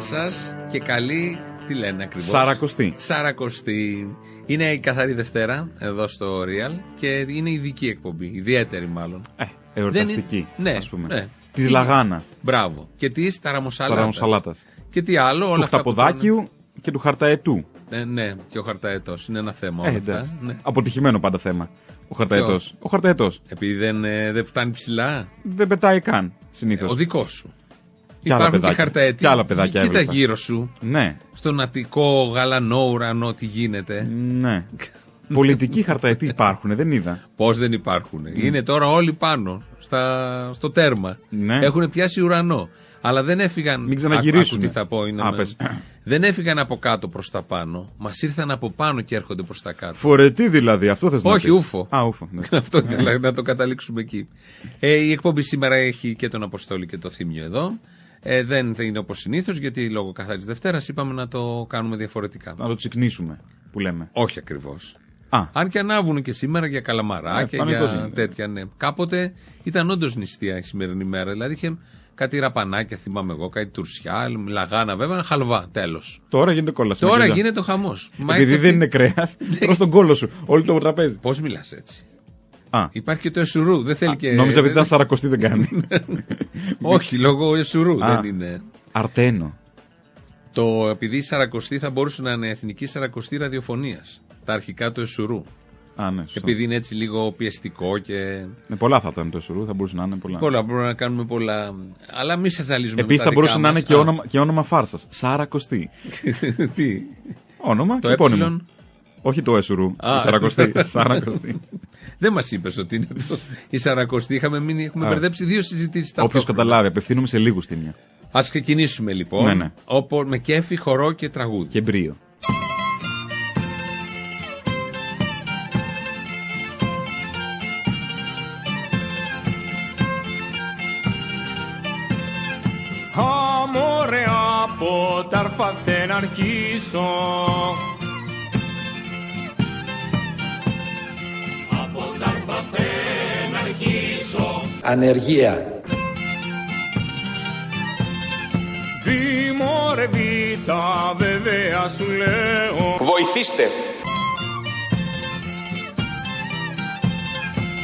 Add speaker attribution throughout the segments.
Speaker 1: Γεια σας και καλή. Τι λένε ακριβώς;
Speaker 2: Σαρακοστή.
Speaker 1: Σαρακοστή. Είναι η καθαρή Δευτέρα εδώ στο Real και είναι ειδική εκπομπή. Ιδιαίτερη μάλλον.
Speaker 2: Ε, εορταστική.
Speaker 1: Ναι,
Speaker 2: ας πούμε.
Speaker 1: ναι.
Speaker 2: Της
Speaker 1: Τι-
Speaker 2: Λαγάνας.
Speaker 1: Μπράβο. Και της ταραμοσαλάτα.
Speaker 2: Ταραμοσαλάτα.
Speaker 1: Και τι άλλο, όλα
Speaker 2: Του
Speaker 1: αυτά. που
Speaker 2: χταποδάκιου και του χαρταετού.
Speaker 1: Ε, ναι, και ο χαρταετός. Είναι ένα θέμα
Speaker 2: Ε,
Speaker 1: όλα
Speaker 2: εντάξει.
Speaker 1: αυτά. Ναι.
Speaker 2: Αποτυχημένο πάντα θέμα. Ο χαρταετός. Ο χαρταετός.
Speaker 1: Επειδή δεν, ε, δεν φτάνει ψηλά.
Speaker 2: Δεν πετάει καν συνήθως.
Speaker 1: Ο δικός σου.
Speaker 2: Κι άλλα
Speaker 1: Υπάρχουν και
Speaker 2: παιδάκια.
Speaker 1: χαρταετοί.
Speaker 2: Κι άλλα παιδάκια
Speaker 1: Κοίτα
Speaker 2: έβλεπα.
Speaker 1: γύρω σου.
Speaker 2: Ναι,
Speaker 1: Στον αττικό γαλανό ουρανό τι γίνεται.
Speaker 2: ναι. Πολιτικοί χαρταετοί υπάρχουν, δεν είδα.
Speaker 1: Πώς δεν υπάρχουν. Είναι τώρα όλοι πάνω, στα, στο τέρμα.
Speaker 2: Ναι.
Speaker 1: Έχουν πιάσει ουρανό. Αλλά δεν έφυγαν.
Speaker 2: Μην ξαναγυρίσουν.
Speaker 1: Άκου τι θα πω. Είναι
Speaker 2: Α,
Speaker 1: με-
Speaker 2: πες.
Speaker 1: Δεν έφυγαν από κάτω προς τα πάνω. Μας ήρθαν από πάνω και έρχονται προς τα κάτω.
Speaker 2: Φορετή δηλαδή, αυτό θες να
Speaker 1: Όχι,
Speaker 2: πεις.
Speaker 1: ούφο.
Speaker 2: Α, ούφο. ναι.
Speaker 1: Αυτό ήθελα να το καταλήξουμε εκεί. Ε, η εκπομπή σήμερα έχει και τον Αποστόλη και το Θήμιο εδώ. Ε, δεν θα είναι όπως συνήθως, γιατί λόγω καθαρής Δευτέρας είπαμε να το κάνουμε διαφορετικά.
Speaker 2: Να το τσικνίσουμε, που λέμε.
Speaker 1: Όχι ακριβώς.
Speaker 2: Α,
Speaker 1: Αν και ανάβουν και σήμερα για καλαμαράκια,
Speaker 2: Ε, πανικός
Speaker 1: για
Speaker 2: είναι.
Speaker 1: τέτοια, ναι. Κάποτε ήταν όντως νηστεία η σημερινή μέρα. Δηλαδή είχε κάτι ραπανάκια, θυμάμαι εγώ, κάτι τουρσιά, λαγάνα βέβαια, χαλβά, τέλος.
Speaker 2: τώρα γίνεται κόλαση.
Speaker 1: Τώρα γίνεται ο χαμός.
Speaker 2: Επειδή δεν είναι κρέας, τρώ τον κόλο σου. Όλο το τραπέζι.
Speaker 1: Πώς μιλάς έτσι;
Speaker 2: Α,
Speaker 1: Υπάρχει και το εσουρού. Δεν θέλει και.
Speaker 2: νόμιζα επειδή
Speaker 1: δεν-
Speaker 2: ήταν σαρακοστή δεν κάνει.
Speaker 1: Όχι, λόγω εσουρού
Speaker 2: Α.
Speaker 1: δεν είναι.
Speaker 2: Αρτένο.
Speaker 1: Το επειδή η Σαρακοστή θα μπορούσε να είναι εθνική Σαρακοστή ραδιοφωνίας. Τα αρχικά του εσουρού.
Speaker 2: Α, ναι, σωστό.
Speaker 1: Επειδή είναι έτσι λίγο πιεστικό και.
Speaker 2: Ναι, πολλά θα ήταν το σουρού, θα μπορούσε να είναι πολλά.
Speaker 1: Πολλά, μπορούμε να κάνουμε πολλά. Αλλά μη σας ζαλίζουμε.
Speaker 2: Επίσης
Speaker 1: με
Speaker 2: θα
Speaker 1: τα
Speaker 2: μπορούσε
Speaker 1: δικά
Speaker 2: να είναι
Speaker 1: μας.
Speaker 2: και
Speaker 1: Α,
Speaker 2: όνομα, και όνομα φάρσας. Σαρακοστή.
Speaker 1: Τι;
Speaker 2: Όνομα
Speaker 1: Το
Speaker 2: και επώνυμο.
Speaker 1: Ε.
Speaker 2: Όχι το εσουρού.
Speaker 1: Α,
Speaker 2: η Σαρακοστή. Σαρακοστή.
Speaker 1: Δεν μας είπες ότι είναι το. Η Σαρακοστή. Είχαμε μείνει, έχουμε
Speaker 2: Α.
Speaker 1: μπερδέψει δύο συζητήσεις
Speaker 2: Όποιος καταλάβει, απευθύνουμε σε λίγους τίμια.
Speaker 1: Α ξεκινήσουμε λοιπόν.
Speaker 2: Ναι, ναι.
Speaker 1: Όπου, με κέφι, χορό και τραγούδι.
Speaker 2: Και μπρίο.
Speaker 3: Αμόρε από τα αρφαθέ να αρχίσω
Speaker 4: ανεργία,
Speaker 3: Βήμωρε βήτα βέβαια σου λέω
Speaker 4: βοηθήστε.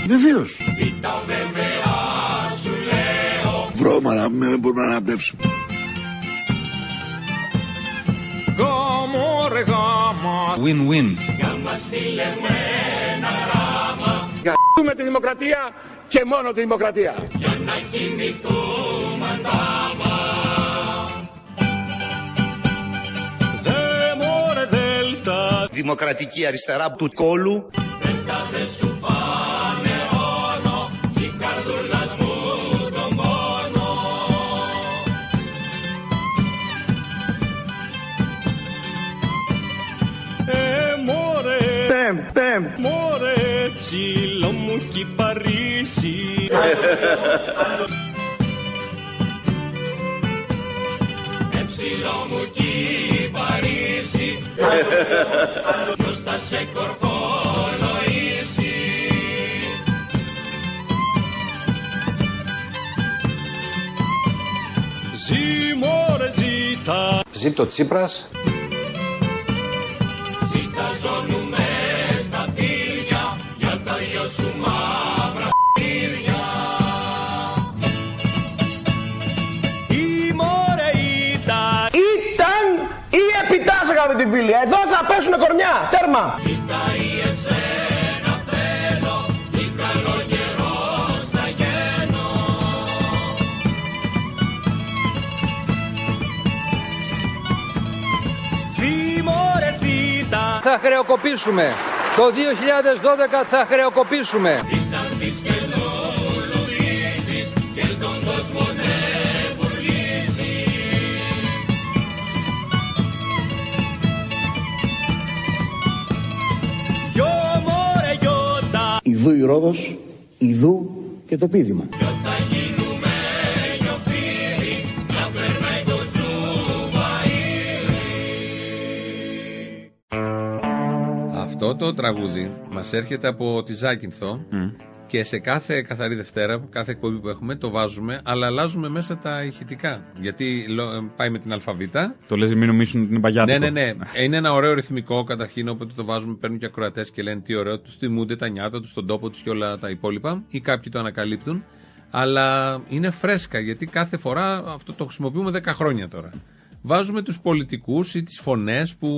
Speaker 5: Βεβαίως. Βρώμα να μην μπορούμε να αναπνεύσουμε.
Speaker 3: Γάμο ρε γάμα
Speaker 4: Win-win.
Speaker 5: Με τη δημοκρατία και μόνο τη δημοκρατία.
Speaker 3: Δε μωρέ δέλτα.
Speaker 6: Δημοκρατική αριστερά του κόλου
Speaker 3: ψηλό μου κι Παρίσι. Ζή μωρέ ζήτα
Speaker 4: Ζήτω Τσίπρας.
Speaker 5: Επιτάσσε αγαπητοί φίλοι. Εδώ θα πέσουν κορμιά. Τέρμα.
Speaker 3: Δι μωρέ δίτα
Speaker 7: θα χρεοκοπήσουμε. Το 2012 θα χρεοκοπήσουμε.
Speaker 5: Ιδού η Ρόδος, Ιδού και το πίδημα.
Speaker 1: Αυτό το τραγούδι μας έρχεται από τη Ζάκυνθο. Και σε κάθε καθαρή Δευτέρα, κάθε εκπομπή που έχουμε, το βάζουμε, αλλά αλλάζουμε μέσα τα ηχητικά. Γιατί λο- ε, πάει με την αλφαβήτα.
Speaker 2: Το λες μην νομίσουν ότι είναι παγιάτικο.
Speaker 1: Ναι, ναι, ναι. Είναι ένα ωραίο ρυθμικό καταρχήν, όποτε το βάζουμε, παίρνουν και ακροατές και λένε τι ωραίο, τους θυμούνται τα νιάτα τους, τον τόπο τους και όλα τα υπόλοιπα. Ή κάποιοι το ανακαλύπτουν. Αλλά είναι φρέσκα γιατί κάθε φορά αυτό το χρησιμοποιούμε 10 χρόνια τώρα. Βάζουμε τους πολιτικούς ή τις φωνές που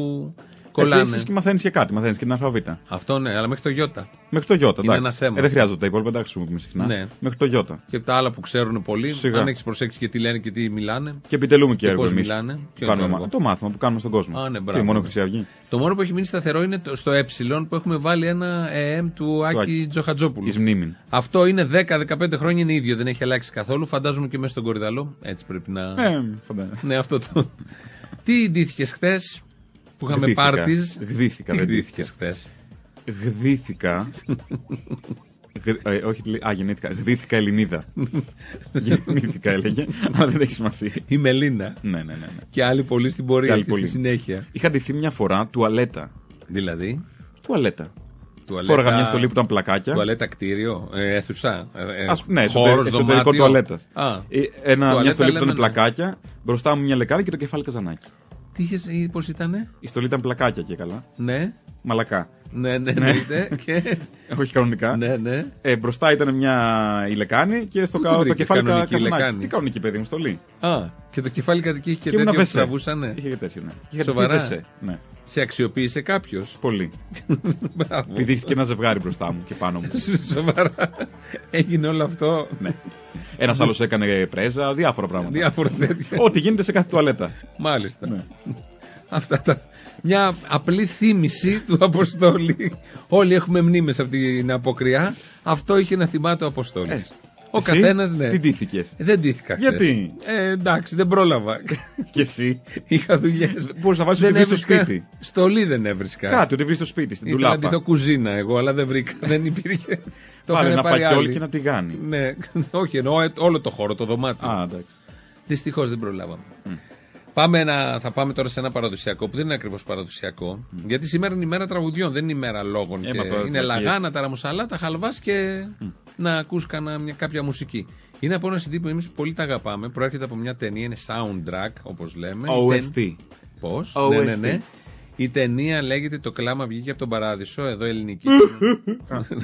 Speaker 1: κολλάνε.
Speaker 2: Επίσης και μαθαίνεις και κάτι, μαθαίνεις και την αλφαβήτα.
Speaker 1: Αυτό ναι, αλλά μέχρι το γιώτα.
Speaker 2: Μέχρι το γιώτα,
Speaker 1: Είναι
Speaker 2: εντάξει.
Speaker 1: ένα θέμα.
Speaker 2: Ε, δεν χρειάζεται τα υπόλοιπα, εντάξει, χρησιμοποιούμε συχνά.
Speaker 1: Ναι.
Speaker 2: Μέχρι το γιώτα.
Speaker 1: Και τα άλλα που ξέρουν πολύ,
Speaker 2: Σιγά.
Speaker 1: αν έχεις προσέξει και τι λένε και τι μιλάνε.
Speaker 2: Και επιτελούμε και,
Speaker 1: Και
Speaker 2: έργο
Speaker 1: πώς
Speaker 2: εμείς.
Speaker 1: μιλάνε, ποιο
Speaker 2: Κάνουμε
Speaker 1: είναι το
Speaker 2: μα-
Speaker 1: έργο;
Speaker 2: το μάθημα που κάνουμε στον κόσμο.
Speaker 1: Α, ναι,
Speaker 2: Τι,
Speaker 1: μπράβο.
Speaker 2: μόνο Χρυσή Αυγή.
Speaker 1: Το μόνο που έχει μείνει σταθερό είναι το- στο ε που έχουμε βάλει ένα ΕΕΜ του Άκη
Speaker 2: Άκη.
Speaker 1: Τζοχατζόπουλου.
Speaker 2: Εις μνήμην.
Speaker 1: Αυτό είναι 10-15 χρόνια είναι ίδιο, δεν έχει αλλάξει καθόλου. Φαντάζομαι και μέσα στον κορυδαλό. Έτσι πρέπει να.
Speaker 2: Ε, φαντάζομαι.
Speaker 1: Ναι, αυτό το. Τι ντύθηκες χθες; Που είχαμε
Speaker 2: Γδύθηκα.
Speaker 1: πάρτις.
Speaker 2: Γδύθηκα,
Speaker 1: Τι
Speaker 2: δεν
Speaker 1: γδύθηκες
Speaker 2: ντύθηκα.
Speaker 1: χθες;
Speaker 2: Γδύθηκα. Γ- ε, όχι, λέει- α, γεννήθηκα. Γδύθηκα Ελληνίδα. γεννήθηκα έλεγε, αλλά δεν έχει σημασία.
Speaker 1: Η Μελίνα.
Speaker 2: Ναι, ναι, ναι. ναι.
Speaker 1: Και άλλοι πολλοί στην πορεία
Speaker 2: Και άλλοι
Speaker 1: και στη
Speaker 2: πολλοί.
Speaker 1: συνέχεια.
Speaker 2: Είχα ντυθεί μια φορά τουαλέτα.
Speaker 1: Δηλαδή;
Speaker 2: Τουαλέτα.
Speaker 1: Τουαλέτα...
Speaker 2: Φόραγα μια στολή που ήταν πλακάκια.
Speaker 1: Τουαλέτα κτίριο, ε, αίθουσα; Ε, ε,
Speaker 2: Ας, ναι,
Speaker 1: χώρος,
Speaker 2: εσωτερικό
Speaker 1: δωμάτιο;
Speaker 2: τουαλέτας.
Speaker 1: Α,
Speaker 2: Ένα,
Speaker 1: Τουαλέτα
Speaker 2: μια στολή που
Speaker 1: λέμε,
Speaker 2: ήταν
Speaker 1: ναι.
Speaker 2: πλακάκια, μπροστά μου μια λεκάνη και το κεφάλι καζανάκι.
Speaker 1: Τι είχες, πώς ήτανε;
Speaker 2: Η στολή ήταν πλακάκια και καλά.
Speaker 1: Ναι,
Speaker 2: Μαλακά.
Speaker 1: ναι, ναι, εννοείται. και...
Speaker 2: Όχι κανονικά.
Speaker 1: ναι, ναι.
Speaker 2: Ε, μπροστά ήταν μια η λεκάνη και στο
Speaker 1: Πού τη
Speaker 2: κα... το
Speaker 1: βρήκες
Speaker 2: κεφάλι
Speaker 1: κανονική
Speaker 2: κα... καζανάκι.
Speaker 1: λεκάνη;
Speaker 2: Τι κανονική παιδί μου, στολή.
Speaker 1: Α, και το κεφάλι κατοικεί είχε και,
Speaker 2: ήμουν
Speaker 1: τέτοιο που
Speaker 2: βεσέ.
Speaker 1: τραβούσανε.
Speaker 2: Είχε και τέτοιο, ναι. Είχε
Speaker 1: Σοβαρά;
Speaker 2: τέτοιο βεσέ, Ναι.
Speaker 1: Σε αξιοποίησε κάποιος.
Speaker 2: Πολύ.
Speaker 1: Μπράβο.
Speaker 2: Πηδήχθηκε ένα ζευγάρι μπροστά μου και πάνω μου.
Speaker 1: Σοβαρά. Έγινε όλο αυτό.
Speaker 2: ναι. Ένας άλλος έκανε πρέζα, διάφορα πράγματα.
Speaker 1: Διάφορα τέτοια.
Speaker 2: Ό,τι γίνεται σε κάθε τουαλέτα.
Speaker 1: Μάλιστα.
Speaker 2: Ναι.
Speaker 1: Αυτά τα. Μια απλή θύμηση του Αποστόλη. Όλοι έχουμε μνήμες από την αποκριά. Αυτό είχε να θυμάται ο Αποστόλης.
Speaker 2: Ε,
Speaker 1: ο
Speaker 2: εσύ,
Speaker 1: καθένας, ναι.
Speaker 2: Τι ντύθηκες;
Speaker 1: Ε, Δεν ντύθηκα χθες.
Speaker 2: Γιατί;
Speaker 1: Ε, εντάξει, δεν πρόλαβα.
Speaker 2: και εσύ;
Speaker 1: Είχα δουλειές.
Speaker 2: Μπορείς να βάλεις ότι βρεις στο σπίτι.
Speaker 1: Στολή δεν έβρισκα.
Speaker 2: Κάτι, ότι βρεις στο σπίτι, στην
Speaker 1: Ήθελα να
Speaker 2: τουλάπα.
Speaker 1: ντυθώ κουζίνα εγώ, αλλά δεν βρήκα. δεν υπήρχε. Το
Speaker 2: Βάλε
Speaker 1: είχαν
Speaker 2: ένα
Speaker 1: πάρει
Speaker 2: φακιόλ
Speaker 1: άλλοι.
Speaker 2: και ένα τηγάνι.
Speaker 1: Ναι, όχι, εννοώ ε, όλο το χώρο, το δωμάτιο.
Speaker 2: Α, εντάξει.
Speaker 1: Δυστυχώς δεν προλάβαμε. Πάμε να, θα πάμε τώρα σε ένα παραδοσιακό που δεν είναι ακριβώς παραδοσιακό. Γιατί σήμερα είναι η μέρα τραγουδιών, δεν είναι η μέρα λόγων.
Speaker 2: Ε,
Speaker 1: και
Speaker 2: μα τώρα
Speaker 1: είναι
Speaker 2: βλακίες.
Speaker 1: λαγάνα, ταραμουσαλά, τα χαλβάς και να ακούς κανένα, μια, κάποια μουσική. Είναι από ένα CD που εμείς πολύ τα αγαπάμε. Προέρχεται από μια ταινία, είναι soundtrack όπως λέμε.
Speaker 2: OST.
Speaker 1: Πώς;
Speaker 2: OST.
Speaker 1: Ναι, ναι, ναι. Η ταινία λέγεται Το κλάμα βγήκε από τον παράδεισο, εδώ ελληνική.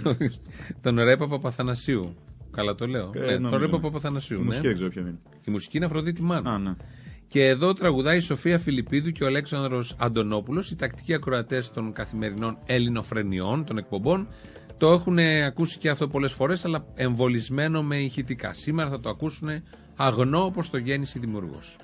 Speaker 1: τον Ρέπα Παπαθανασίου. Καλά το λέω.
Speaker 2: Ε,
Speaker 1: Ναι, τον
Speaker 2: νομίζω.
Speaker 1: Ρέπα
Speaker 2: Η
Speaker 1: Παπαθανασίου.
Speaker 2: μουσική
Speaker 1: Ναι.
Speaker 2: δεν ξέρω ποιο είναι.
Speaker 1: Η μουσική είναι Αφροδίτη Μάνου.
Speaker 2: Α, ναι.
Speaker 1: Και εδώ τραγουδάει η Σοφία Φιλιππίδου και ο Αλέξανδρος Αντωνόπουλος, οι τακτικοί ακροατές των καθημερινών ελληνοφρενιών, των εκπομπών. Το έχουν ακούσει και αυτό πολλές φορές, αλλά εμβολισμένο με ηχητικά. Σήμερα θα το ακούσουν αγνό όπως το γέννησε δημιουργός.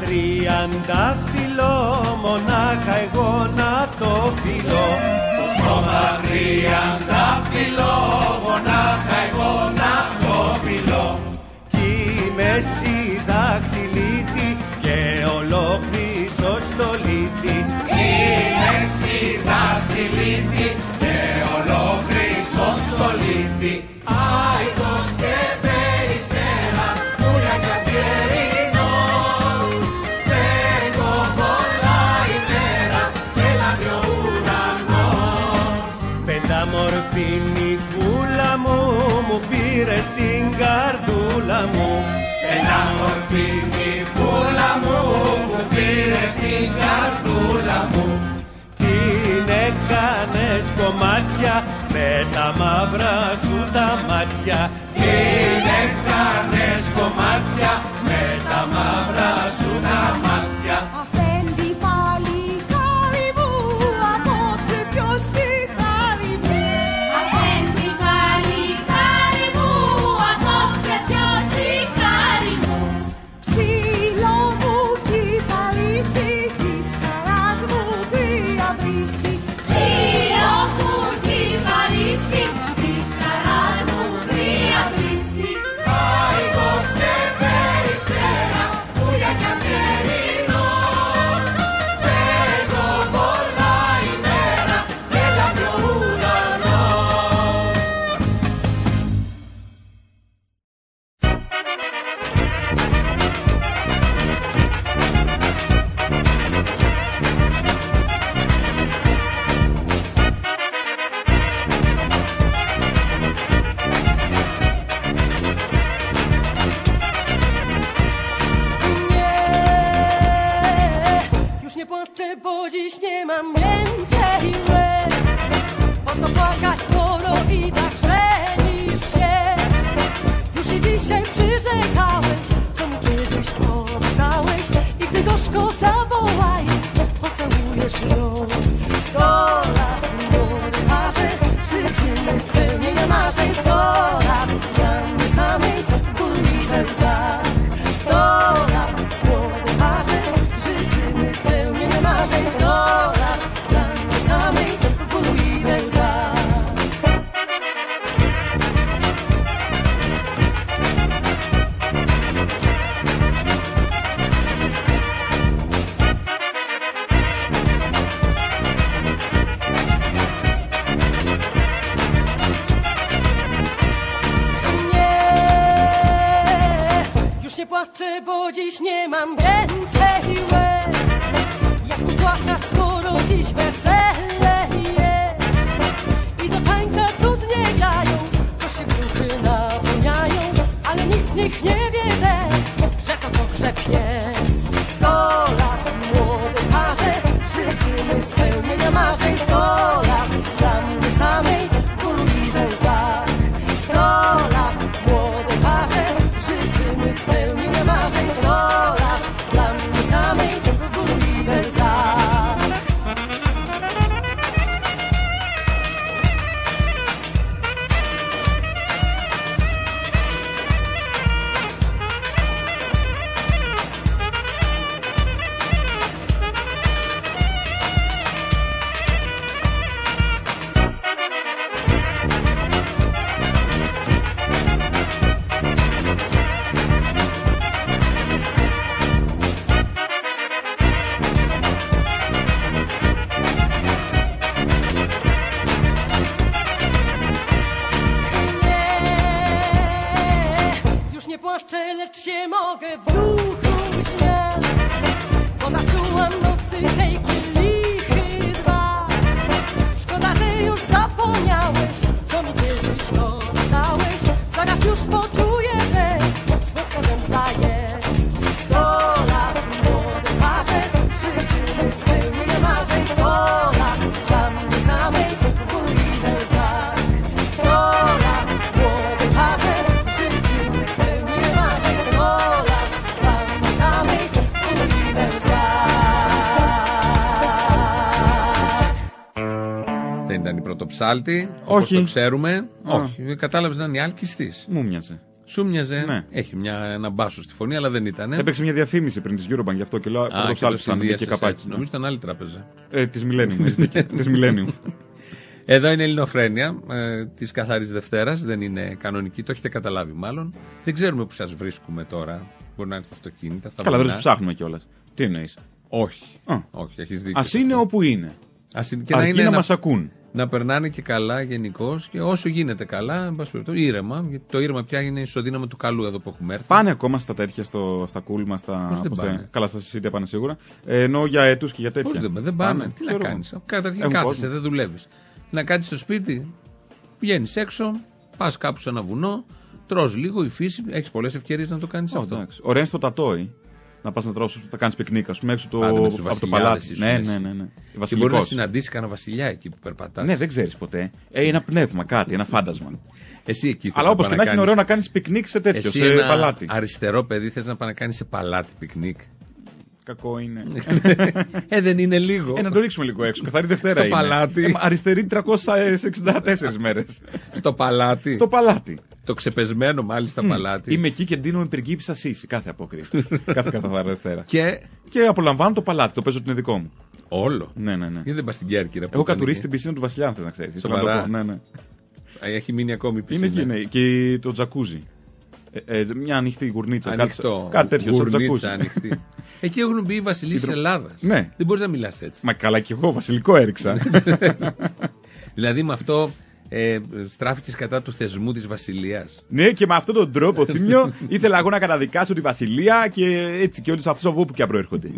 Speaker 8: Τριαντάφυλλο, μονάχα εγώ να το φιλώ. Πήρε την καρδούλα μου. Την έκανες κομμάτια με τα μαύρα σου τα μάτια. Την έκανες κομμάτια
Speaker 1: ήταν η πρωτοψάλτη.
Speaker 2: Όχι.
Speaker 1: Όπως το ξέρουμε.
Speaker 2: Α.
Speaker 1: Όχι. Κατάλαβες να είναι η άλκη
Speaker 2: Μου μοιάζε.
Speaker 1: Σου μοιάζε.
Speaker 2: Ναι.
Speaker 1: Έχει μια, ένα μπάσο στη φωνή, αλλά δεν ήταν.
Speaker 2: Έπαιξε μια διαφήμιση πριν της Eurobank γι' αυτό και λέω
Speaker 1: Α, και το
Speaker 2: πρωτοψάλτη ήταν και
Speaker 1: συνδύασες
Speaker 2: καπάκι.
Speaker 1: έτσι. Νομίζω ήταν άλλη τράπεζα.
Speaker 2: Ε, της Millennium. Της Millennium.
Speaker 1: Εδώ είναι η Ελληνοφρένεια ε, της Καθαρή Δευτέρας. Δεν είναι κανονική, το έχετε καταλάβει μάλλον. Δεν ξέρουμε που σας βρίσκουμε τώρα. Μπορεί να είναι στα αυτοκίνητα, στα
Speaker 2: Καλά, δεν
Speaker 1: βουνά.
Speaker 2: τους ψάχνουμε κιόλας. Τι εννοείς;
Speaker 1: Όχι.
Speaker 2: Α.
Speaker 1: Όχι, έχεις δίκιο.
Speaker 2: Α
Speaker 1: σε
Speaker 2: είναι
Speaker 1: αυτό.
Speaker 2: όπου είναι.
Speaker 1: Ας είναι και
Speaker 2: Αρκεί
Speaker 1: να, είναι
Speaker 2: να
Speaker 1: να,
Speaker 2: μας ακούν.
Speaker 1: Να περνάνε και καλά γενικώς και όσο γίνεται καλά, εν πάση περιπτώσει, ήρεμα. Γιατί το ήρεμα πια είναι ισοδύναμο του καλού εδώ που έχουμε έρθει.
Speaker 2: Πάνε ακόμα στα τέτοια, στο, στα κούλμα, στα.
Speaker 1: Πώς δεν
Speaker 2: πώς
Speaker 1: πάνε;
Speaker 2: τα- Καλά, στα συσίτια πάνε σίγουρα. Ε, ενώ για έτου και για τέτοια.
Speaker 1: Πώς δεν, δεν πάνε, τι να
Speaker 2: ξέρω.
Speaker 1: κάνεις; Καταρχήν
Speaker 2: Έχουν
Speaker 1: κάθεσαι,
Speaker 2: κόσμο.
Speaker 1: δεν δουλεύεις. Να κάτσεις στο σπίτι, βγαίνεις έξω, πας κάπου σε ένα βουνό, τρως λίγο, η φύση. Έχεις πολλές ευκαιρίες να το κάνεις
Speaker 2: Ω,
Speaker 1: αυτό.
Speaker 2: εντάξει. Ωραία είναι στο τατόι. Να πας να στρώσεις, θα κάνεις πικνίκ, ας πούμε, έξω το,
Speaker 1: Πάντα με τους
Speaker 2: από το
Speaker 1: βασιλιάδες
Speaker 2: παλάτι.
Speaker 1: ήσουν
Speaker 2: Ναι,
Speaker 1: εσύ.
Speaker 2: ναι, ναι. ναι.
Speaker 1: Και μπορείς να
Speaker 2: Βασιλικός.
Speaker 1: συναντήσεις κανένα βασιλιά εκεί που περπατάς.
Speaker 2: Ναι, δεν ξέρεις ποτέ. Ε, ένα πνεύμα, κάτι, ένα φάντασμα.
Speaker 1: Εσύ εκεί θες
Speaker 2: Αλλά
Speaker 1: να
Speaker 2: όπως
Speaker 1: πας
Speaker 2: και να έχει, είναι
Speaker 1: κάνεις-
Speaker 2: ωραίο να κάνεις πικνίκ σε τέτοιο,
Speaker 1: Εσύ
Speaker 2: σε
Speaker 1: ένα
Speaker 2: παλάτι.
Speaker 1: αριστερό παιδί θες να πάει να κάνεις σε παλάτι πικνίκ.
Speaker 2: Κακό είναι.
Speaker 1: ε, δεν είναι λίγο.
Speaker 2: Ε, να το ρίξουμε λίγο έξω. Καθαρή Δευτέρα.
Speaker 1: Στο
Speaker 2: είναι.
Speaker 1: παλάτι.
Speaker 2: Ε, αριστερή 364 μέρες.
Speaker 1: Στο παλάτι.
Speaker 2: Στο παλάτι.
Speaker 1: Το ξεπεσμένο μάλιστα παλάτι.
Speaker 2: Είμαι εκεί και ντύνομαι πριγκίπισσα σύση κάθε απόκριση. κάθε καθαρή Δευτέρα.
Speaker 1: Και;
Speaker 2: Και απολαμβάνω το παλάτι, το παίζω ότι είναι δικό μου.
Speaker 1: όλο;
Speaker 2: Ναι, ναι, ναι.
Speaker 1: Γιατί δεν πας στην Κέρκυρα. που
Speaker 2: Έχω
Speaker 1: ήταν
Speaker 2: κατουρίσει
Speaker 1: εκεί;
Speaker 2: την πισίνα του Βασιλιά, αν θες να ξέρεις.
Speaker 1: Σοβαρά;
Speaker 2: Ναι, ναι.
Speaker 1: Έχει μείνει ακόμη η
Speaker 2: Είναι
Speaker 1: πισίνα.
Speaker 2: εκεί, ναι. Και το τζακούζι. Ε, ε, μια ανοιχτή γουρνίτσα.
Speaker 1: Ανοιχτό.
Speaker 2: Κάτι, κάτι τέτοιο, στο τζακούζι.
Speaker 1: Γουρνίτσα ανοιχτή. Εκεί έχουν μπει οι βασιλείς της Ελλάδας.
Speaker 2: Ναι.
Speaker 1: Δεν μπορείς να μιλάς έτσι.
Speaker 2: Μα καλά κι εγώ, βασιλικό έριξα.
Speaker 1: Δηλαδή με αυτό ε, στράφηκες κατά του θεσμού της βασιλείας.
Speaker 2: ναι, και με αυτόν τον τρόπο, Θύμιο, ήθελα εγώ να καταδικάσω τη βασιλεία και έτσι και όλους αυτούς από όπου και αν προέρχονται.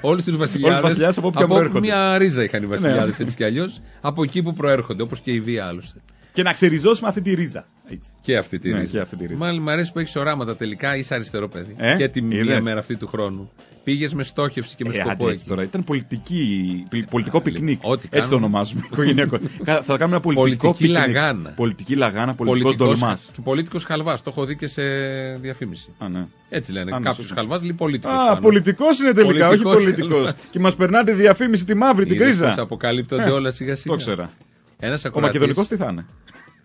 Speaker 1: Όλους τους βασιλιάδες.
Speaker 2: βασιλιάδες από όπου και αν προέρχονται.
Speaker 1: μια ρίζα είχαν οι βασιλιάδες
Speaker 2: Ναι.
Speaker 1: έτσι κι αλλιώς. Από εκεί που προέρχονται, όπως και η βία άλλωστε.
Speaker 2: και να ξεριζώσουμε αυτή τη ρίζα. Έτσι.
Speaker 1: Και αυτή τη
Speaker 2: Ναι,
Speaker 1: ρίζα.
Speaker 2: και αυτή τη ρίζα.
Speaker 1: Μάλλον μου αρέσει που έχεις οράματα τελικά, είσαι αριστερό παιδί.
Speaker 2: Ε,
Speaker 1: και τη μία
Speaker 2: είδες.
Speaker 1: μέρα αυτή του χρόνου. Πήγες με στόχευση και με
Speaker 2: Ε,
Speaker 1: σκοπό
Speaker 2: άντε, έτσι
Speaker 1: εκεί.
Speaker 2: τώρα. Ήταν πολιτική, πι- πολιτικό πικνίκ.
Speaker 1: ό,τι
Speaker 2: έτσι
Speaker 1: κάνουμε.
Speaker 2: το ονομάζουμε. οικογενειακό. Κα- θα κάνουμε ένα πολιτικό
Speaker 1: Πολιτική
Speaker 2: πικνίκ.
Speaker 1: λαγάνα.
Speaker 2: Πολιτική λαγάνα, πολιτικός ντολμάς.
Speaker 1: Και πολίτικο χαλβάς. Το έχω δει και σε διαφήμιση.
Speaker 2: Α, ναι.
Speaker 1: Έτσι λένε.
Speaker 2: Α, ναι,
Speaker 1: Κάποιος
Speaker 2: σωστά.
Speaker 1: χαλβάς λέει πολίτικο.
Speaker 2: Α, πολιτικός είναι τελικά, όχι
Speaker 1: Πολιτικός
Speaker 2: πολιτικός.
Speaker 1: χαλβάς.
Speaker 2: και μας περνάτε διαφήμιση τη μαύρη, την κρίζα.
Speaker 1: αποκαλύπτονται όλα σιγά σιγά.
Speaker 2: Το 'ξερα.
Speaker 1: Ένας
Speaker 2: Ο Μακεδονικός τι θα είναι;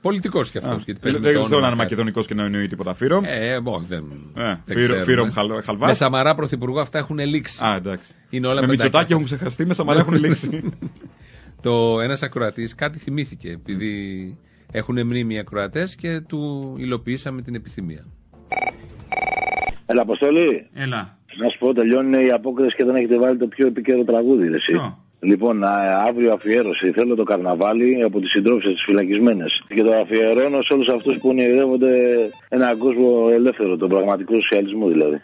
Speaker 1: Πολιτικός κι αυτός. Γιατί παίζει
Speaker 2: Δεν
Speaker 1: με το
Speaker 2: δεν ξέρω να
Speaker 1: όνομα
Speaker 2: είναι
Speaker 1: κάτι.
Speaker 2: Μακεδονικός και να εννοεί τίποτα φύρο.
Speaker 1: Ε, όχι, δεν.
Speaker 2: Ε,
Speaker 1: δεν
Speaker 2: φύρο-
Speaker 1: ξέρουμε.
Speaker 2: φύρο χαλ- χαλβάς.
Speaker 1: Με Σαμαρά πρωθυπουργό αυτά έχουν λήξει.
Speaker 2: Α, εντάξει.
Speaker 1: Είναι όλα
Speaker 2: με
Speaker 1: πεντάκια.
Speaker 2: Μητσοτάκη έχουν ξεχαστεί, με Σαμαρά έχουν λήξει.
Speaker 1: Το ένας ακροατής κάτι θυμήθηκε επειδή έχουν μνήμη οι ακροατές και του υλοποιήσαμε την επιθυμία.
Speaker 9: Έλα, Αποστολή.
Speaker 2: Έλα.
Speaker 9: Να σου πω, τελειώνει η απόκριση και δεν έχετε βάλει το πιο επικαιρό τραγούδι, ρε, εσύ.
Speaker 2: Ποιο;
Speaker 9: Λοιπόν, αύριο αφιέρωση. Θέλω το καρναβάλι από τις συντρόφε τις φυλακισμένες. Και το αφιερώνω σε όλους αυτούς που ονειρεύονται έναν κόσμο ελεύθερο, τον πραγματικό σοσιαλισμό δηλαδή.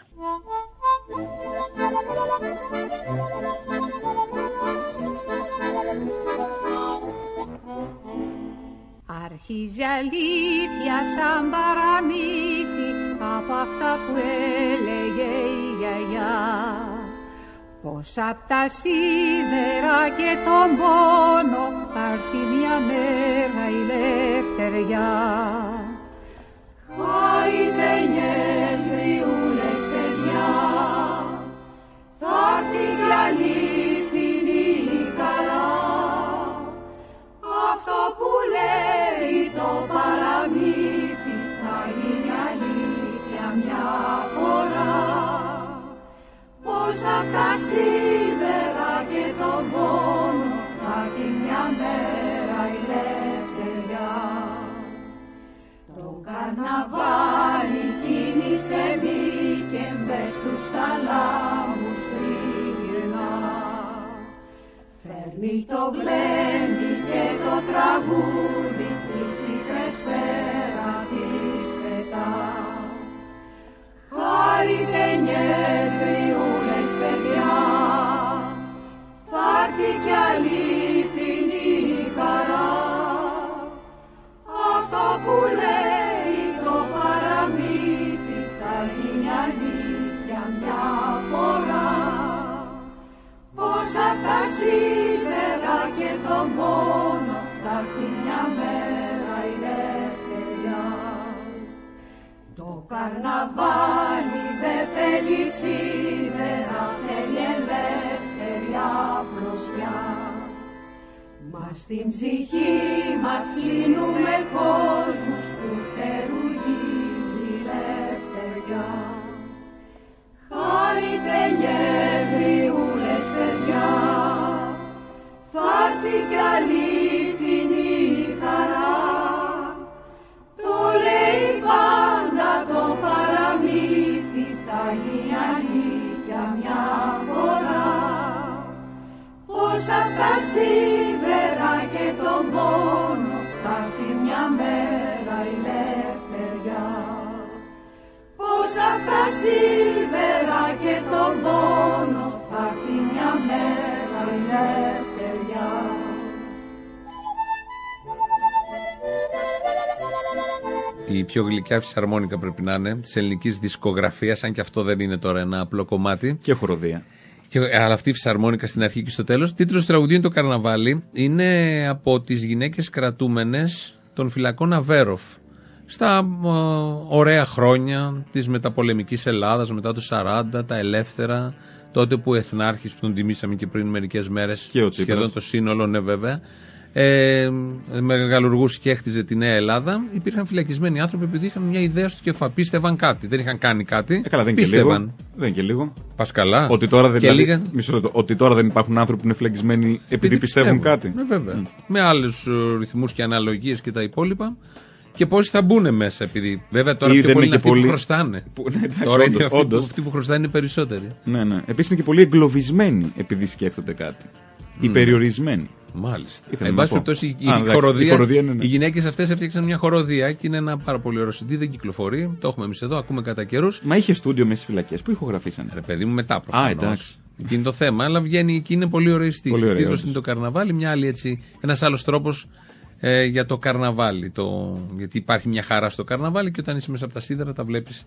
Speaker 4: Αρχίζει αλήθεια σαν παραμύθι από αυτά που έλεγε η γιαγιά πως απ' τα σίδερα και τον πόνο θα έρθει μια μέρα η λευτεριά. Χαριτενιές γριούλες παιδιά θα έρθει κι αλήθινη καρναβάλι κίνησε μπήκε τους θαλάμους τριγυρνά. Φέρνει το γλέντι και το τραγούδι τις μικρές πέρα της πετά. Χαριτενιές γριούλες παιδιά θα έρθει κι αλήθινη καρναβάλι δεν θέλεις σίδερα, θέλει ελευθεριά προσφιά. Μας στην ψυχή μας κλείνουμε κόσμους που φτερουγίζει η λευτεριά. Χαριτενιές γριούλες παιδιά, θα έρθει κι αλήθινη απ' τα σίδερα και τον πόνο θα έρθει μια μέρα η λευτεριά πως απ' τα σίδερα και τον πόνο θα έρθει μια μέρα η λευτεριά
Speaker 1: Η πιο γλυκιά φυσαρμόνικα πρέπει να είναι της ελληνικής δισκογραφίας, αν και αυτό δεν είναι τώρα ένα απλό κομμάτι.
Speaker 2: Και χοροδία.
Speaker 1: Και, αλλά αυτή η φυσαρμόνικα στην αρχή και στο τέλος. Τίτλος του τραγουδίου είναι το Καρναβάλι. Είναι από τις γυναίκες κρατούμενες των φυλακών Αβέροφ. Στα ε, ωραία χρόνια της μεταπολεμικής Ελλάδας, μετά το 40, τα ελεύθερα, τότε που ο Εθνάρχη, που τον τιμήσαμε και πριν μερικές μέρες,
Speaker 2: Και ο Τσίπρας.
Speaker 1: σχεδόν το σύνολο, ναι βέβαια, ε, μεγαλουργούσε και έχτιζε τη Νέα Ελλάδα. Υπήρχαν φυλακισμένοι άνθρωποι επειδή είχαν μια ιδέα στο κεφάλι. Πίστευαν κάτι. Δεν είχαν κάνει κάτι.
Speaker 2: Ε, καλά, δεν είναι και
Speaker 1: πίστευαν.
Speaker 2: λίγο. Δεν είναι και λίγο.
Speaker 1: Πας καλά.
Speaker 2: Ότι τώρα, δεν,
Speaker 1: και
Speaker 2: δηλαδή,
Speaker 1: λίγα-
Speaker 2: μισό λεπτό, ότι τώρα δεν υπάρχουν άνθρωποι που είναι φλεγισμένοι επειδή πιστεύουν κάτι.
Speaker 1: Ναι, βέβαια. Με άλλους ρυθμούς και αναλογίες και τα υπόλοιπα. Και πόσοι θα μπουν μέσα επειδή. Βέβαια τώρα
Speaker 2: Ή
Speaker 1: πιο
Speaker 2: δεν
Speaker 1: πολλοί
Speaker 2: είναι
Speaker 1: είναι
Speaker 2: και
Speaker 1: αυτοί που
Speaker 2: πολλοί-
Speaker 1: χρωστάνε.
Speaker 2: Που- ναι, εντάξει,
Speaker 1: τώρα είναι
Speaker 2: όντως,
Speaker 1: αυτοί, που,
Speaker 2: όντως.
Speaker 1: αυτοί που χρωστάνε είναι περισσότεροι.
Speaker 2: Ναι, ναι. Επίσης είναι και πολύ εγκλωβισμένοι επειδή σκέφτονται κάτι. Ή περιορισμένοι.
Speaker 1: Μάλιστα.
Speaker 2: Ήθελα
Speaker 1: Εν
Speaker 2: να
Speaker 1: πάση
Speaker 2: πω.
Speaker 1: περιπτώσει, η,
Speaker 2: Α,
Speaker 1: η
Speaker 2: εντάξει,
Speaker 1: χοροδία,
Speaker 2: η χοροδία είναι, ναι.
Speaker 1: οι γυναίκες αυτές έφτιαξαν μια χοροδία και είναι ένα πάρα πολύ ωραίο CD, δεν κυκλοφορεί. Το έχουμε εμείς εδώ, ακούμε κατά καιρούς.
Speaker 2: Μα είχε στούντιο μέσα στις φυλακές. Πού ηχογραφήσανε;
Speaker 1: Ρε παιδί μου, μετά προφανώς.
Speaker 2: εντάξει.
Speaker 1: Εκεί είναι το θέμα, αλλά βγαίνει εκεί, είναι πολύ ωραίο στίχη.
Speaker 2: Πολύ
Speaker 1: Ο
Speaker 2: ωραίο,
Speaker 1: τίτλος
Speaker 2: όντως.
Speaker 1: είναι το καρναβάλι, μια άλλη έτσι, ένας άλλος τρόπος ε, για το καρναβάλι. Το, γιατί υπάρχει μια χαρά στο καρναβάλι και όταν είσαι μέσα από τα σίδερα τα βλέπεις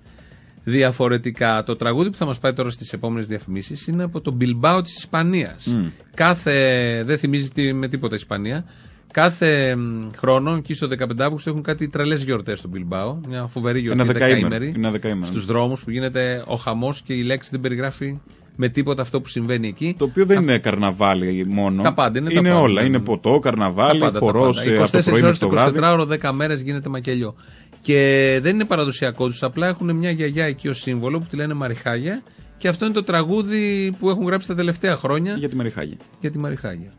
Speaker 1: διαφορετικά. Το τραγούδι που θα μας πάει τώρα στις επόμενες διαφημίσεις είναι από το Bilbao της Ισπανίας. Κάθε, δεν θυμίζει τι- με τίποτα η Ισπανία. Κάθε μ, χρόνο, εκεί στο 15 Αύγουστο, έχουν κάτι τρελές γιορτές στο Bilbao. Μια φοβερή γιορτή.
Speaker 2: Ένα δεκαήμερο.
Speaker 1: δεκαήμερη,
Speaker 2: Ένα δεκαήμερο.
Speaker 1: Στους δρόμους που γίνεται ο χαμός και η λέξη δεν περιγράφει με τίποτα αυτό που συμβαίνει εκεί.
Speaker 2: Το οποίο δεν είναι καρναβάλι μόνο.
Speaker 1: Τα πάντα, είναι τα πάντα.
Speaker 2: όλα. Είναι ποτό,
Speaker 1: Τα
Speaker 2: καρναβάλι,
Speaker 1: πάντα, τα
Speaker 2: χορός
Speaker 1: πάντα.
Speaker 2: από το
Speaker 1: 24
Speaker 2: πρωί
Speaker 1: ώρες
Speaker 2: μέχρι
Speaker 1: το
Speaker 2: το βράδυ.
Speaker 1: 24ωρο, 10 μέρες γίνεται μακελιό. Και δεν είναι παραδοσιακό τους, απλά έχουν μια γιαγιά εκεί ως σύμβολο που τη λένε Μαριχάγια. Και αυτό είναι το τραγούδι που έχουν γράψει τα τελευταία χρόνια
Speaker 2: Για τη Μεριχάγη.
Speaker 1: για τη Μαριχάγια.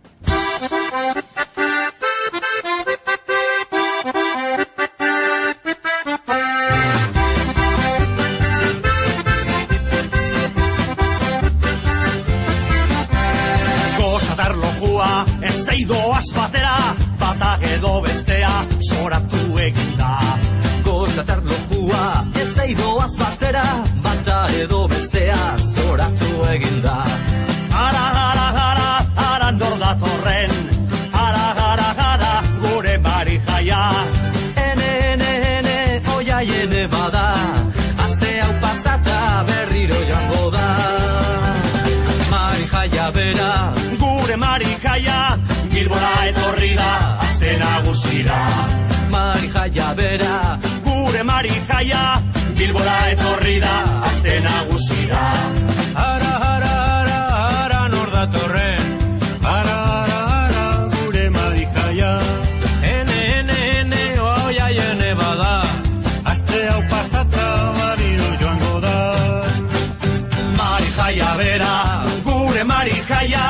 Speaker 3: Nagusira.
Speaker 10: Mari jaia bera,
Speaker 3: Gure mari jaia, Bilbora etorri da, azte nagusira.
Speaker 11: Ara, ara, ara, ara, nor datorren Ara, ara, ara, gure marijaia Ene, ene, ene, oia ene bada Aste hau pasata bariro joango da
Speaker 3: Mari jaia bera, gure mari jaia,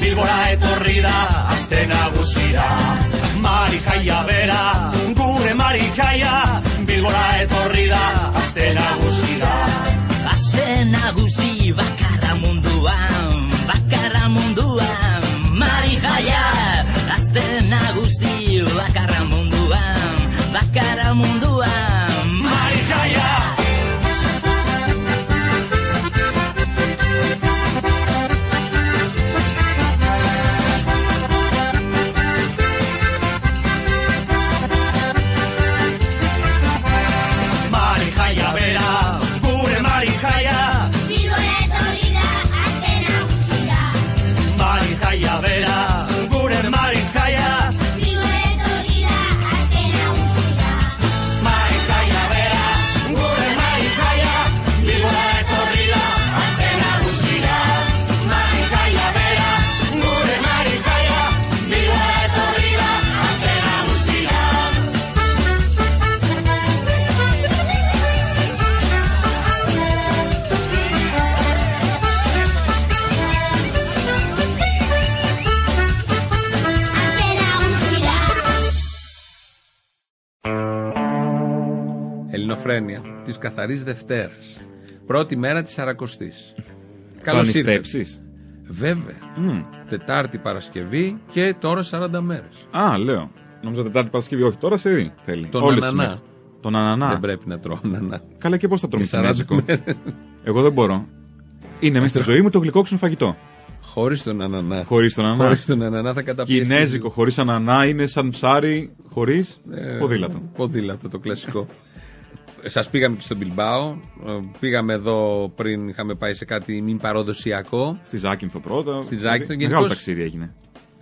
Speaker 3: Bilbora etorri da, azte nagusira marikaia bera, gure marikaia, bilbora etorri da, azte
Speaker 10: nagusi da. Azte nagusi bakarra munduan, bakarra munduan,
Speaker 5: marikaia.
Speaker 1: Ελληνοφρένεια της Καθαρής Δευτέρας. Πρώτη μέρα της Σαρακοστή.
Speaker 2: Το
Speaker 1: Καλώς ήρθατε.
Speaker 2: ανιστέψεις.
Speaker 1: Βέβαια.
Speaker 2: Μμ.
Speaker 1: Τετάρτη Παρασκευή και τώρα 40 μέρες.
Speaker 2: Α, λέω. Νόμιζα Τετάρτη Παρασκευή, όχι τώρα σε δει. Θέλει.
Speaker 1: Τον
Speaker 2: Όλες τις
Speaker 1: ανανά.
Speaker 2: μέρες. Τον ανανά.
Speaker 1: Δεν πρέπει να τρώω ανανά.
Speaker 2: Καλά και πώς θα τρώμε
Speaker 1: Οι 40
Speaker 2: κινέζικο.
Speaker 1: μέρες.
Speaker 2: Εγώ δεν μπορώ. Είναι μέσα στη ζωή μου το γλυκόξινο φαγητό.
Speaker 1: Χωρίς τον ανανά.
Speaker 2: Χωρίς τον ανανά.
Speaker 1: Χωρίς τον ανανά θα καταπιέσει.
Speaker 2: Κινέζικο χωρίς ανανά είναι σαν ψάρι χωρίς
Speaker 1: Ε,
Speaker 2: ποδήλατο.
Speaker 1: Ποδήλατο, το κλασικό. Σας πήγαμε και στον Μπιλμπάο. Ε, Πήγαμε εδώ πριν, είχαμε πάει σε κάτι μη παραδοσιακό.
Speaker 2: Στη Ζάκυνθο πρώτα.
Speaker 1: Στη Ζάκυνθο,
Speaker 2: Μεγάλο
Speaker 1: γενικώς-
Speaker 2: ταξίδι έγινε.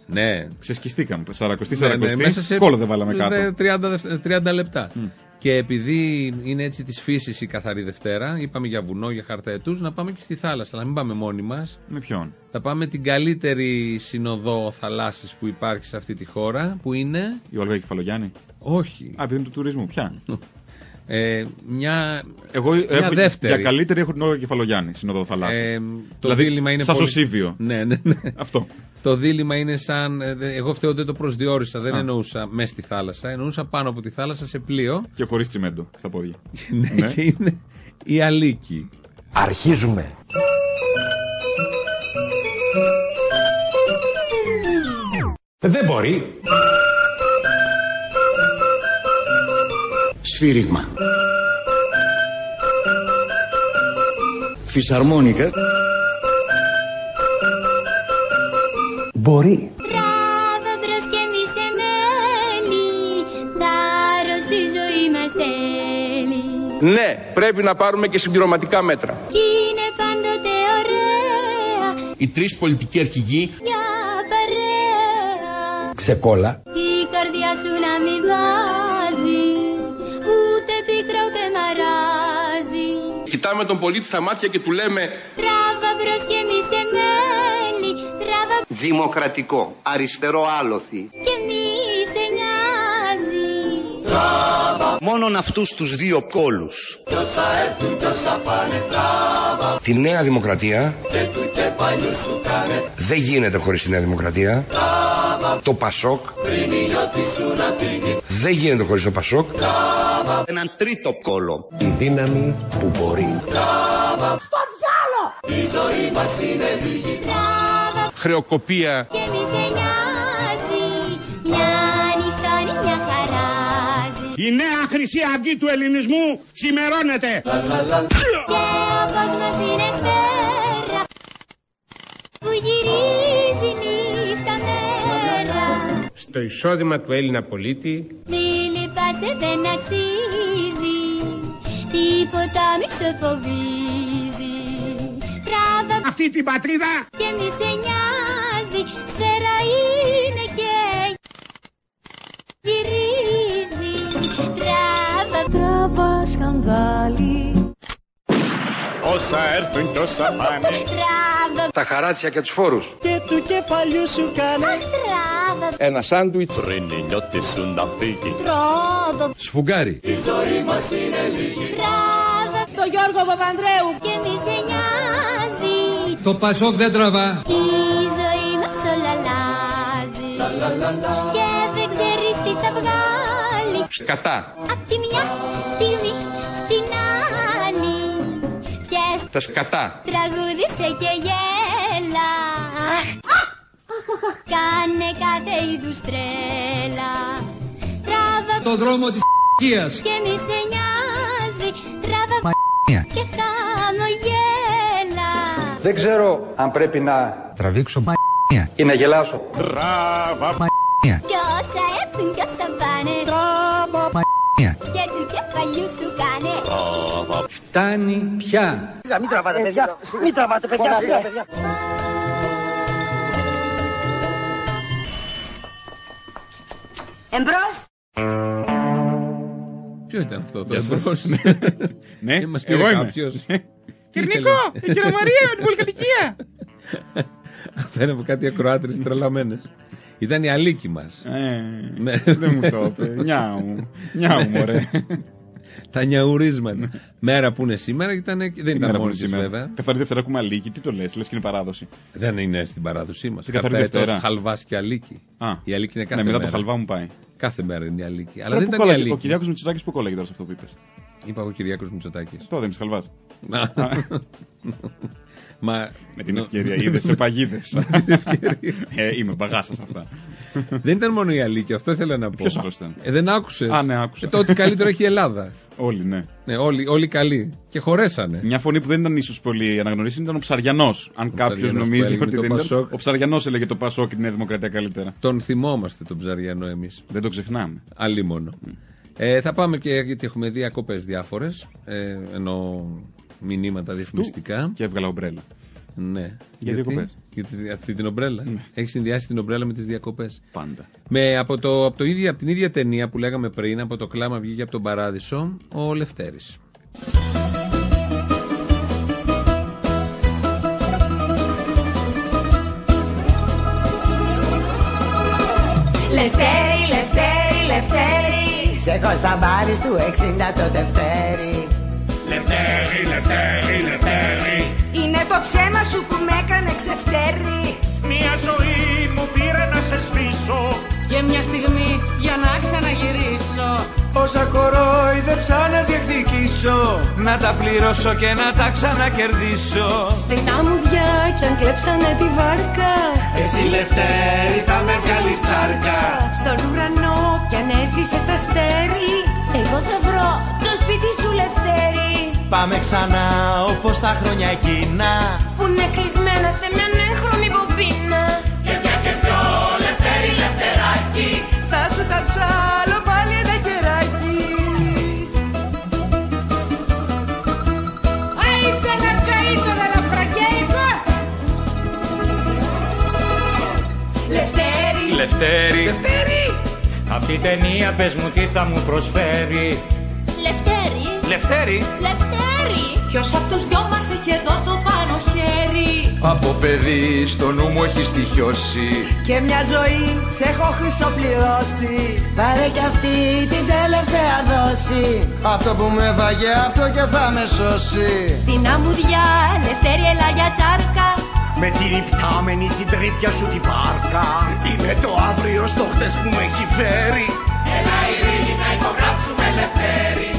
Speaker 1: Ναι,
Speaker 2: Ξεσκιστήκαμε. Σαρακοστή,
Speaker 1: Ναι, ναι,
Speaker 2: σαρακοστή.
Speaker 1: μέσα σε
Speaker 2: Κόλλο δεν βάλαμε κάτω.
Speaker 1: δε- 30, δευ- 30 λεπτά. Και επειδή είναι έτσι της φύσης η καθαρή Δευτέρα, είπαμε για βουνό, για χαρταετού, να πάμε και στη θάλασσα. Αλλά μην πάμε μόνοι μας.
Speaker 2: Με ποιον;
Speaker 1: Θα πάμε την καλύτερη συνοδό θαλάσσης που υπάρχει σε αυτή τη χώρα, που είναι.
Speaker 2: Η Όλγα Κεφαλογιάννη.
Speaker 1: Όχι.
Speaker 2: Α, επειδή είναι του τουρισμού. Ποια;
Speaker 1: Ε, μια.
Speaker 2: Εγώ
Speaker 1: μια
Speaker 2: έχω,
Speaker 1: δεύτερη.
Speaker 2: για καλύτερη έχω την Όλγα Κεφαλογιάννη, Συνοδό Θαλάσσης.
Speaker 1: Ε, το
Speaker 2: Δηλαδή,
Speaker 1: δίλημα είναι
Speaker 2: σαν
Speaker 1: πολύ...
Speaker 2: σωσίβιο.
Speaker 1: Ναι, ναι, ναι.
Speaker 2: Αυτό.
Speaker 1: Το δίλημα είναι σαν. ε, δε- Εγώ φταίω δεν το προσδιορίσα. Δεν εννοούσα μέσα στη θάλασσα. Εννοούσα πάνω από τη θάλασσα σε πλοίο.
Speaker 2: Και χωρίς τσιμέντο στα πόδια.
Speaker 1: ναι,
Speaker 2: Ναι.
Speaker 1: και είναι η Αλίκη.
Speaker 12: Αρχίζουμε. Δεν μπορεί.
Speaker 6: Σφύριγμα. Φυσαρμόνικα.
Speaker 12: Μπορεί.
Speaker 5: Τράβα μπρος και μη σε μέλη, θάρρος η ζωή μας θέλει.
Speaker 12: Ναι, πρέπει να πάρουμε και συμπληρωματικά μέτρα.
Speaker 5: Κι είναι πάντοτε ωραία
Speaker 12: Οι τρεις πολιτικοί αρχηγοί
Speaker 5: μια παρέα.
Speaker 12: ξεκόλα. Κοιτάμε τον πολίτη στα μάτια και του λέμε
Speaker 5: Τράβα μπρος και μη σε μέλη, τράβα
Speaker 6: Δημοκρατικό. Αριστερό άλοθη.
Speaker 5: και μη σε νοιάζει.
Speaker 6: Μόνον αυτούς τους δύο κόλους.
Speaker 13: Τη Νέα Δημοκρατία δεν γίνεται χωρίς τη Νέα Δημοκρατία. Το Πασόκ δεν γίνεται χωρίς το Πασόκ.
Speaker 6: Έναν τρίτο κόλο.
Speaker 12: Η δύναμη που μπορεί. Χρεοκοπία.
Speaker 5: Και μη σε νοιάζει, μια νυχτώνει μια χαράζει.
Speaker 11: Η νέα χρυσή αυγή του ελληνισμού ξημερώνεται
Speaker 5: Και ο κόσμος είναι σφαίρα που γυρίζει νύχτα μέρα.
Speaker 14: Στο εισόδημα του Έλληνα πολίτη
Speaker 5: σε δεν αξίζει. Τίποτα μη σε φοβίζει. Πράβα
Speaker 11: Αυτή την πατρίδα.
Speaker 5: Και μη σε νοιάζει. Σφαίρα είναι και γυρίζει. Τράβα Τράβα σκανδάλι.
Speaker 15: Όσα έρθουν κι όσα πάνε.
Speaker 5: Τράβα
Speaker 12: Τα χαράτσια και τους φόρους.
Speaker 16: Και του κεφαλιού σου κάνε.
Speaker 5: τράβα
Speaker 12: Ένα σάντουιτς.
Speaker 15: Πριν η νιώτη σου να φύγει.
Speaker 5: τράβα
Speaker 12: Σφουγγάρι.
Speaker 5: τράβα
Speaker 17: Το Γιώργο Παπανδρέου.
Speaker 5: και μη σε νοιάζει
Speaker 7: Το Πασόκ δεν τραβά.
Speaker 5: Η ζωή μας όλα αλλάζει Και δεν ξέρεις τι θα βγάλει
Speaker 12: Σκατά.
Speaker 5: Απ' τη μια στιγμή
Speaker 12: Τα σκατά.
Speaker 5: τραγούδισε και γέλα Κάνε κάθε είδους τρέλα Τράβα
Speaker 7: Το δρόμο της ***ίας.
Speaker 5: και μη σε νοιάζει Τράβα
Speaker 7: Μα***ια.
Speaker 5: και χαμογέλα
Speaker 7: Δεν ξέρω αν πρέπει να τραβήξω μα***ια ή να γελάσω.
Speaker 15: Τράβα.
Speaker 7: Μα***ια.
Speaker 5: Κι όσα έρθουν κι όσα πάνε
Speaker 7: Μα***ια.
Speaker 5: Και του κεφαλιού σου κάνε
Speaker 7: Φτάνει πια.
Speaker 17: Μην τραβάτε, παιδιά. Μην τραβάτε, παιδιά. σιγά, παιδιά.
Speaker 18: Εμπρός.
Speaker 1: Ποιο ήταν αυτό το
Speaker 2: Γεια σας.
Speaker 1: εμπρός;
Speaker 2: Ναι,
Speaker 1: Ε, μας πήρε
Speaker 2: εγώ είμαι.
Speaker 1: κάποιος.
Speaker 2: Κυρνικό, η κυρία Μαρία με την πολυκατοικία.
Speaker 1: Αυτά είναι από κάτι ακροάτρες τρελαμένες. Ήταν η αλήκη μας.
Speaker 2: Ε,
Speaker 1: Ναι.
Speaker 2: Δεν μου το είπε. Νιάου. Νιάου, μωρέ.
Speaker 1: Τα νιαουρίσματα. Μέρα που είναι σήμερα ήταν, δεν
Speaker 2: Τι
Speaker 1: ήταν
Speaker 2: μέρα που
Speaker 1: μόνη
Speaker 2: είναι
Speaker 1: της
Speaker 2: σήμερα;
Speaker 1: βέβαια.
Speaker 2: Καθαρή Δευτέρα έχουμε αλίκη. Τι το λες, λες και είναι παράδοση.
Speaker 1: Δεν είναι στην παράδοσή μας.
Speaker 2: Στην καθαρή
Speaker 1: Καρταετός,
Speaker 2: Δευτέρα.
Speaker 1: Χαλβάς και αλήκη.
Speaker 2: Α,
Speaker 1: Η αλήκη είναι κάθε
Speaker 2: ναι, μετά
Speaker 1: μέρα.
Speaker 2: το χαλβά μου πάει.
Speaker 1: Κάθε μέρα είναι η αλήκη. Αλλά
Speaker 2: Τώρα
Speaker 1: δεν
Speaker 2: που
Speaker 1: ήταν η
Speaker 2: κόλλαγε- Ο
Speaker 1: αλήκη.
Speaker 2: Κυριάκος Μητσοτάκης που κόλλαγε τώρα σε αυτό που είπες;
Speaker 1: Είπα ο Κυριάκος Μητσοτάκης.
Speaker 2: Το δεν είσαι χαλβάς.
Speaker 1: Μα
Speaker 2: Με την
Speaker 1: νο-
Speaker 2: ευκαιρία είδες, σε παγίδευσα. ε, είμαι παγάσα σε αυτά.
Speaker 1: Δεν ήταν μόνο η αλήκη, αυτό ήθελα να πω.
Speaker 2: Ποιος άλλος ήταν;
Speaker 1: Ε, δεν άκουσες;
Speaker 2: Α, ναι, άκουσα.
Speaker 1: Ε, το ότι καλύτερο έχει η Ελλάδα.
Speaker 2: Όλοι, ναι.
Speaker 1: Ναι, όλοι, όλοι καλοί. Και χωρέσανε.
Speaker 2: Μια φωνή που δεν ήταν ίσως πολύ αναγνωρίσιμη ήταν ο Ψαριανός. Αν κάποιος
Speaker 1: Ψαριανός που
Speaker 2: νομίζει
Speaker 1: έλεγε
Speaker 2: ότι
Speaker 1: το
Speaker 2: δεν ήταν.
Speaker 1: Πασόκ.
Speaker 2: Ο Ψαριανός έλεγε το Πασόκ και τη Νέα Δημοκρατία καλύτερα.
Speaker 1: Τον θυμόμαστε τον Ψαριανό εμείς.
Speaker 2: Δεν το ξεχνάμε.
Speaker 1: Αλίμονο. Ε, θα πάμε και γιατί έχουμε διακοπές διάφορες. Ε, ενώ μηνύματα διαφημιστικά.
Speaker 2: Και έβγαλα ομπρέλα.
Speaker 1: Ναι.
Speaker 2: Για διακοπές.
Speaker 1: Γιατί αυτή την ομπρέλα. Έχεις συνδυάσει την ομπρέλα με τις διακοπές.
Speaker 2: Πάντα.
Speaker 1: Με, από, το, από, το ίδιο, από την ίδια ταινία που λέγαμε πριν, από το κλάμα βγήκε από τον Παράδεισο, ο Λευτέρης.
Speaker 17: Λευτέρη, Λευτέρη, Λευτέρη. Σε κοσταμπάρις του 60 το Δευτέρη.
Speaker 15: Λευτέρη, Λευτέρη, Λευτέρη.
Speaker 17: Είναι το ψέμα σου που με έκανε ξεφτέρη.
Speaker 15: Μια ζωή μου πήρε να σε σβήσω.
Speaker 4: Και μια στιγμή για να ξαναγυρίσω
Speaker 16: Όσα κορόιδεψα να διεκδικήσω Να τα πληρώσω και να τα ξανακερδίσω
Speaker 17: Στην αμμουδιά κι αν κλέψανε τη βάρκα.
Speaker 16: Εσύ Λευτέρη θα με βγάλεις τσάρκα
Speaker 17: Στον ουρανό κι αν έσβησε τα αστέρι. Εγώ θα βρω
Speaker 16: Πάμε ξανά όπως τα χρόνια εκείνα.
Speaker 17: Που είναι κλεισμένα σε μια έγχρωμη μπομπίνα.
Speaker 16: Και μια και δυο Λευτέρη Λευτεράκι.
Speaker 17: Θα σου καψάλω πάλι ένα χεράκι.
Speaker 4: Άιτε να καείς το δελαφρακέικο
Speaker 17: Λευτέρη,
Speaker 16: Λευτέρη
Speaker 17: Λευτέρη.
Speaker 16: Αυτή η ταινία πες μου τι θα μου προσφέρει.
Speaker 5: Λευτέρη,
Speaker 16: Λευτέρη.
Speaker 5: Λευτέρη
Speaker 4: Ποιος απ' τους δυο μας έχει εδώ το πάνω χέρι;
Speaker 16: Από παιδί στο νου μου έχει στοιχειώσει
Speaker 17: Και μια ζωή σε έχω χρυσοπληρώσει. Πάρε κι αυτή την τελευταία δόση.
Speaker 16: Αυτό που με βαγε αυτό και θα με σώσει.
Speaker 5: Στην αμμουδιά, Λευτέρη έλα για τσάρκα.
Speaker 16: Με τη ρηπτάμενη την τρίπια σου τη βάρκα. Είναι το αύριο στο χτες που με έχει φέρει. Έλα ειρήνη να υπογράψουμε ελευθέρη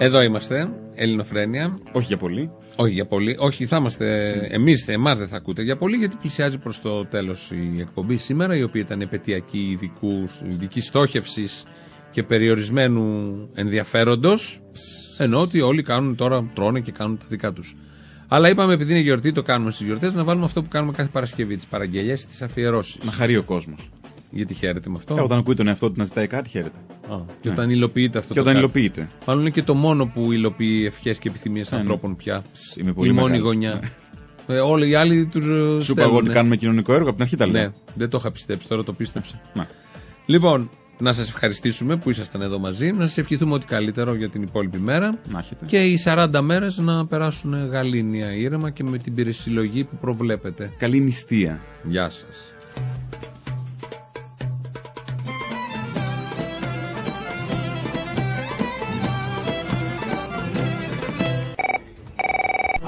Speaker 1: Εδώ είμαστε, Ελληνοφρένια.
Speaker 2: Όχι για πολύ.
Speaker 1: Όχι για πολύ. Όχι, θα είμαστε. Εμείς, εμάς δεν θα ακούτε για πολύ, γιατί πλησιάζει προς το τέλος η εκπομπή σήμερα, η οποία ήταν επαιτειακή ειδικού, ειδική στόχευσης και περιορισμένου ενδιαφέροντος. Ενώ ότι όλοι κάνουν τώρα, τρώνε και κάνουν τα δικά τους. Αλλά είπαμε, επειδή είναι γιορτή, το κάνουμε στις γιορτές, να βάλουμε αυτό που κάνουμε κάθε Παρασκευή, τις παραγγελίε, τις αφιερώσεις.
Speaker 2: Να χαρεί ο κόσμος.
Speaker 1: Γιατί χαίρεται με αυτό;
Speaker 2: Και όταν ακούει τον εαυτό του να ζητάει κάτι, χαίρεται.
Speaker 1: Α, και όταν υλοποιείται αυτό
Speaker 2: Και
Speaker 1: το
Speaker 2: όταν
Speaker 1: κάτι.
Speaker 2: υλοποιείται.
Speaker 1: Μάλλον είναι και το μόνο που υλοποιεί ευχές και επιθυμίες
Speaker 2: ναι.
Speaker 1: ανθρώπων πια.
Speaker 2: Είμαι πολύ
Speaker 1: η μόνη
Speaker 2: μεγάλος.
Speaker 1: γωνιά. Ε, όλοι οι άλλοι τους.
Speaker 2: Σου είπα εγώ ότι κάνουμε κοινωνικό έργο από την αρχή τα λέω.
Speaker 1: Ναι, δεν το είχα πιστέψει, τώρα το πίστεψα.
Speaker 2: Να.
Speaker 1: Λοιπόν, να σας ευχαριστήσουμε που ήσασταν εδώ μαζί. Να σας ευχηθούμε ό,τι καλύτερο για την υπόλοιπη μέρα.
Speaker 2: Να έχετε.
Speaker 1: Και οι 40 μέρες να περάσουν γαλήνια ήρεμα και με την περισυλλογή που προβλέπετε.
Speaker 2: Καλή νηστεία.
Speaker 1: Γεια σας.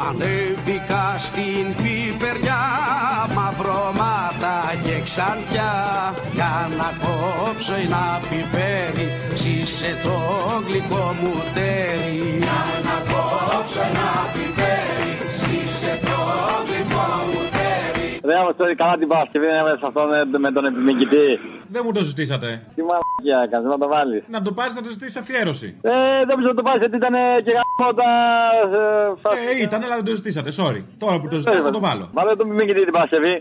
Speaker 12: Ανέβηκα στην πιπεριά μαυρώματα και ξανθιά. Για να κόψω ένα πιπέρι ζήσε το γλυκό μου τέρι. Για να κόψω ένα πιπέρι ζήσε το γλυκό μου τέρι
Speaker 16: Δεν αποστολή καλά την Παρασκευή με σε αυτό με, με τον επιμηκητή.
Speaker 19: Δεν μου το ζητήσατε.
Speaker 16: Τι μαλακία έκανες, να το βάλεις.
Speaker 19: Να το πάρεις να το ζητήσεις αφιέρωση.
Speaker 16: Ε, δεν ξέρω να το πάρεις γιατί ήταν και γαμώτας...
Speaker 19: Ε, ήταν, αλλά δεν το ζητήσατε. Sorry. Τώρα που το ζητάς θα το βάλω.
Speaker 16: Βάλε τον επιμηκητή την Παρασκευή.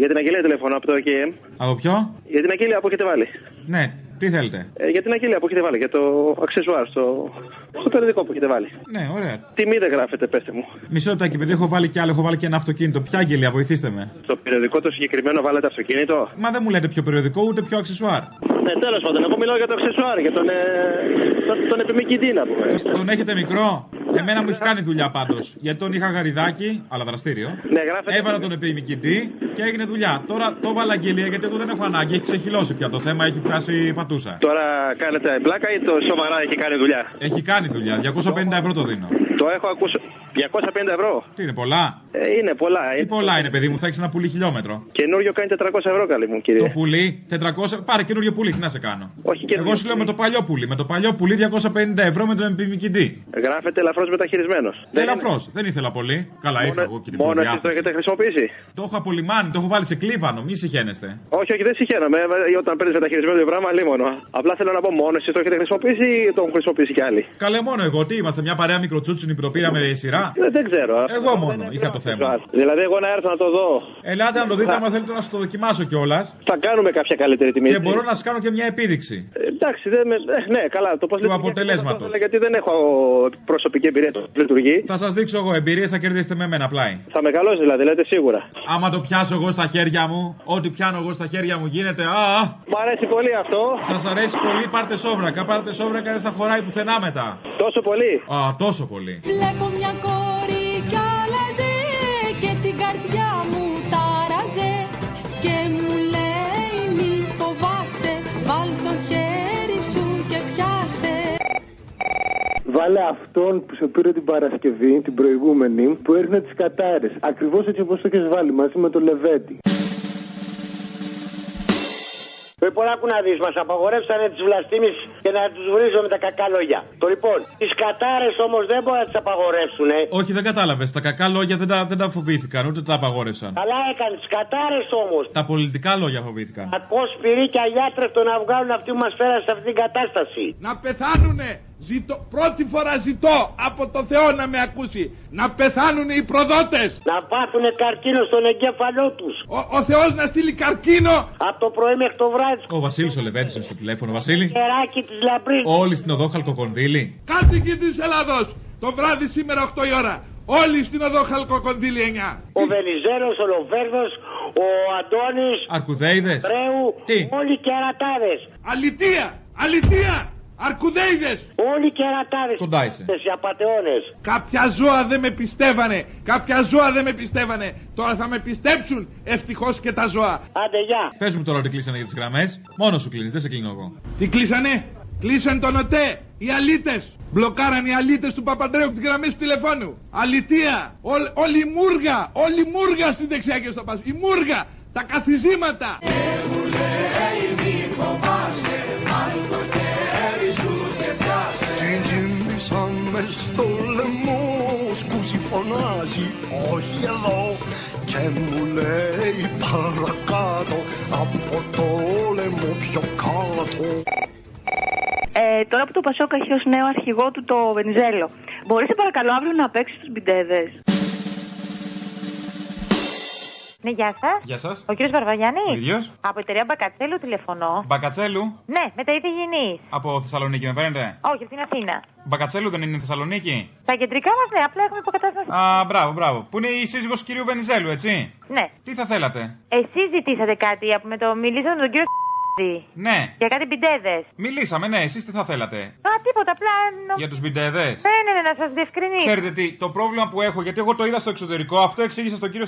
Speaker 20: Για την αγγελία τηλεφωνώ από το OKM.
Speaker 19: Από ποιο;
Speaker 20: Για την αγγελία που έχετε βάλει.
Speaker 19: Ναι, τι θέλετε;
Speaker 20: Ε, για την αγγελία που έχετε βάλει, για το αξεσουάρ, στο, στο περιοδικό που έχετε βάλει.
Speaker 19: Ναι, ωραία.
Speaker 20: Τιμή δεν γράφετε, πέστε μου.
Speaker 19: Μισό λεπτάκι, επειδή έχω βάλει κι άλλο, έχω βάλει και ένα αυτοκίνητο. Ποια αγγελία, βοηθήστε με.
Speaker 20: Στο περιοδικό το συγκεκριμένο βάλετε αυτοκίνητο;
Speaker 19: Μα δεν μου λέτε πιο περιοδικό ούτε πιο αξεσουάρ.
Speaker 20: Ναι, τέλος πάντων, εγώ μιλάω για το αξεσουάρ, για τον, ε, τον, τον επιμηκητή να πούμε.
Speaker 19: Τον έχετε μικρό; Εμένα μου έχει κάνει δουλειά πάντως. Γιατί τον είχα γαριδάκι, αλλά δραστήριο.
Speaker 20: Ναι, γράφετε.
Speaker 19: Έβαλα τον επιμηκητή και έγινε δουλειά. Τώρα το έβαλα αγγελία γιατί εγώ δεν έχω ανάγκη. Έχει ξεχυλώσει πια το θέμα, έχει φτάσει πατούσα.
Speaker 20: Τώρα κάνετε πλάκα ή το σοβαρά έχει κάνει δουλειά;
Speaker 19: Έχει κάνει δουλειά. 250 ευρώ το δίνω.
Speaker 20: Το έχω ακούσει. 250 ευρώ.
Speaker 19: Τι είναι, πολλά;
Speaker 20: Ε, είναι πολλά.
Speaker 19: Τι πολλά είναι, παιδί μου, θα έχεις ένα πουλί χιλιόμετρο.
Speaker 20: Καινούριο κάνει 400 ευρώ, καλή μου κύριε.
Speaker 19: Το πουλί, 400. Πάρε καινούριο πουλί, τι να σε κάνω.
Speaker 20: Όχι
Speaker 19: Εγώ σου λέω με το παλιό πουλί. Με το παλιό πουλί 250 ευρώ με τον επιμηκητή.
Speaker 20: Γράφεται ελαφρώς μεταχειρισμένος.
Speaker 19: Ελαφρώς, δεν ήθελα πολύ. Καλά, είχα εγώ και την
Speaker 20: Μόνο εσεί
Speaker 19: προδιάθεση.
Speaker 20: το έχετε χρησιμοποιήσει.
Speaker 19: Το έχω απολυμάνει, το έχω βάλει σε κλίβανο, μη συχαίνεστε.
Speaker 20: Όχι, όχι, δεν συγχαίρομαι. Ε, Όταν παίρνεις μεταχειρισμένο το πράγμα, λίμωνο. Απλά θέλω να πω μόνος εσεί το έχετε χρησιμοποιήσει ή το έχουν χρησιμοποιήσει κι άλλοι;
Speaker 19: Καλέ μόνο εγώ, τι είμαστε, μια παρέα μικροτσούτσινη που το πήραμε σειρά.
Speaker 20: Ε, δεν ξέρω.
Speaker 19: Εγώ μόνο είχα το θέμα.
Speaker 20: Δηλαδή, εγώ να έρθω να το δω.
Speaker 19: Ελάτε να το δείτε, άμα θέλετε να σας το δοκιμάσω κιόλας.
Speaker 20: Θα κάνουμε κάποια καλύτερη τιμή.
Speaker 19: Και μπορώ να σας κάνω και μια επίδειξη.
Speaker 20: Ε, εντάξει, δεν με... ε, ναι, καλά. Το πώς
Speaker 19: Του αποτελέσματος.
Speaker 20: Γιατί δεν έχω προσωπική εμπειρία το λειτουργεί.
Speaker 19: Θα σας δείξω εγώ εμπειρίες, θα κερδίσετε με μένα πλάι.
Speaker 20: Θα μεγαλώσεις δηλαδή, λέτε σίγουρα.
Speaker 19: Άμα το πιάσω εγώ στα χέρια μου, ό,τι πιάνω εγώ στα χέρια μου γίνεται. Α!
Speaker 20: Μ' αρέσει πολύ αυτό.
Speaker 19: Σας αρέσει πολύ, πάρτε σόβρακα. Πάρτε σόβρακα, δεν θα χωράει πουθενά μετά.
Speaker 20: Τόσο πολύ.
Speaker 19: Α, τόσο πολύ.
Speaker 4: Βλέπω μια
Speaker 21: Βάλε αυτόν που σε πήρε την Παρασκευή, την προηγούμενη, που έριχνε τις κατάρες. Ακριβώς έτσι όπως το έχεις βάλει μαζί με το Λεβέντι.
Speaker 22: Λοιπόν, άκου να δει, μας απαγορεύσανε τις βλαστήμει και να τους βρίζω με τα κακά λόγια. Το λοιπόν, τις κατάρες όμως δεν μπορούν να τις απαγορεύσουν.
Speaker 19: Όχι, δεν κατάλαβες. Τα κακά λόγια δεν τα, δεν τα φοβήθηκαν, ούτε τα απαγόρευσαν.
Speaker 22: Καλά έκανε, τις κατάρες όμως.
Speaker 19: Τα πολιτικά λόγια φοβήθηκαν.
Speaker 22: Κακό σπυρίκια γιατρεύτο να βγάλουν αυτοί που μας φέραν σε αυτή την κατάσταση.
Speaker 23: Να πεθάνουνε. Ζητώ, πρώτη φορά ζητώ από το Θεό να με ακούσει. Να πεθάνουν οι προδότες.
Speaker 22: Να πάθουν καρκίνο στον εγκέφαλό τους.
Speaker 23: Ο, ο Θεός να στείλει καρκίνο.
Speaker 22: Από το πρωί μέχρι το βράδυ.
Speaker 19: Ο Βασίλης ο Λεβέντης είναι στο τηλέφωνο, Βασίλη.
Speaker 22: Κεράκι της λαμπρής.
Speaker 19: Όλοι στην οδό Χαλκοκονδύλη.
Speaker 23: Κάτοικοι της Ελλάδος. Το βράδυ σήμερα 8 η ώρα. Όλοι στην οδό Χαλκοκονδύλη 9.
Speaker 22: Ο Βενιζέλος, ο Λοβέρδος, ο Αντώνης.
Speaker 19: Αρκουδέιδες.
Speaker 22: Μπρέου.
Speaker 19: Τι;
Speaker 22: Όλοι κερατάδες.
Speaker 23: Αλητία. Αλητία. Αρκουδέιδες.
Speaker 22: Όλοι κερατάδε.
Speaker 19: Κοντά είσαι.
Speaker 22: Οι απαταιώνε.
Speaker 23: Κάποια ζώα δεν με πιστεύανε. Κάποια ζώα δεν με πιστεύανε. Τώρα θα με πιστέψουν ευτυχώς και τα ζώα.
Speaker 22: Άντε, γεια.
Speaker 19: Πες μου τώρα ότι κλείσανε για τις γραμμές. Μόνο σου κλείνεις, δεν σε κλείνω εγώ.
Speaker 23: Τι κλείσανε; Κλείσαν τον ΟΤΕ. Οι αλήτες. Μπλοκάραν οι αλήτες του Παπαντρέου τις γραμμές του τηλεφώνου. Αλητία. Όλ- Όλη η μούργα. Όλη η μούργα στην δεξιά και στο πάσο. Η μούργα. Τα καθιζήματα.
Speaker 12: μου
Speaker 3: μες στο λαιμό σκούζι φωνάζει όχι εδώ και μου λέει παρακάτω από το λαιμό πιο κάτω
Speaker 24: Ε, τώρα που το Πασόκ έχει ως νέο αρχηγό του το Βενιζέλο, μπορείς σε παρακαλώ αύριο να παίξεις τους μπιντέδες; Ναι, γεια σας.
Speaker 19: Γεια σας.
Speaker 24: Ο κύριος Βαρβαγιάννη.
Speaker 19: Ο ίδιος.
Speaker 24: Από εταιρεία Μπακατσέλου τηλεφωνώ.
Speaker 19: Μπακατσέλου.
Speaker 24: Ναι, με τα ίδια γενή.
Speaker 19: Από Θεσσαλονίκη με παίρνετε.
Speaker 24: Όχι, από την Αθήνα.
Speaker 19: Μπακατσέλου δεν είναι η Θεσσαλονίκη;
Speaker 24: Τα κεντρικά μας, ναι, απλά έχουμε υποκατάσταση.
Speaker 19: Α, μπράβο, μπράβο. Που είναι η σύζυγος κυρίου Βενιζέλου, έτσι;
Speaker 24: Ναι.
Speaker 19: Τι θα θέλατε;
Speaker 24: Εσείς ζητήσατε κάτι από με το. Μιλήσατε με τον κύριο
Speaker 19: Ναι.
Speaker 24: Για κάτι μπιντέδες.
Speaker 19: Μιλήσαμε, ναι, εσείς τι θα θέλατε;
Speaker 24: Α, τίποτα, απλά. νο-
Speaker 19: Για τους μπιντέδες;
Speaker 24: Ναι, ναι, ναι, να σας διευκρινίσω.
Speaker 19: Ξέρετε τι, το πρόβλημα που έχω, γιατί εγώ το είδα στο εξωτερικό, αυτό εξήγησα στον κύριο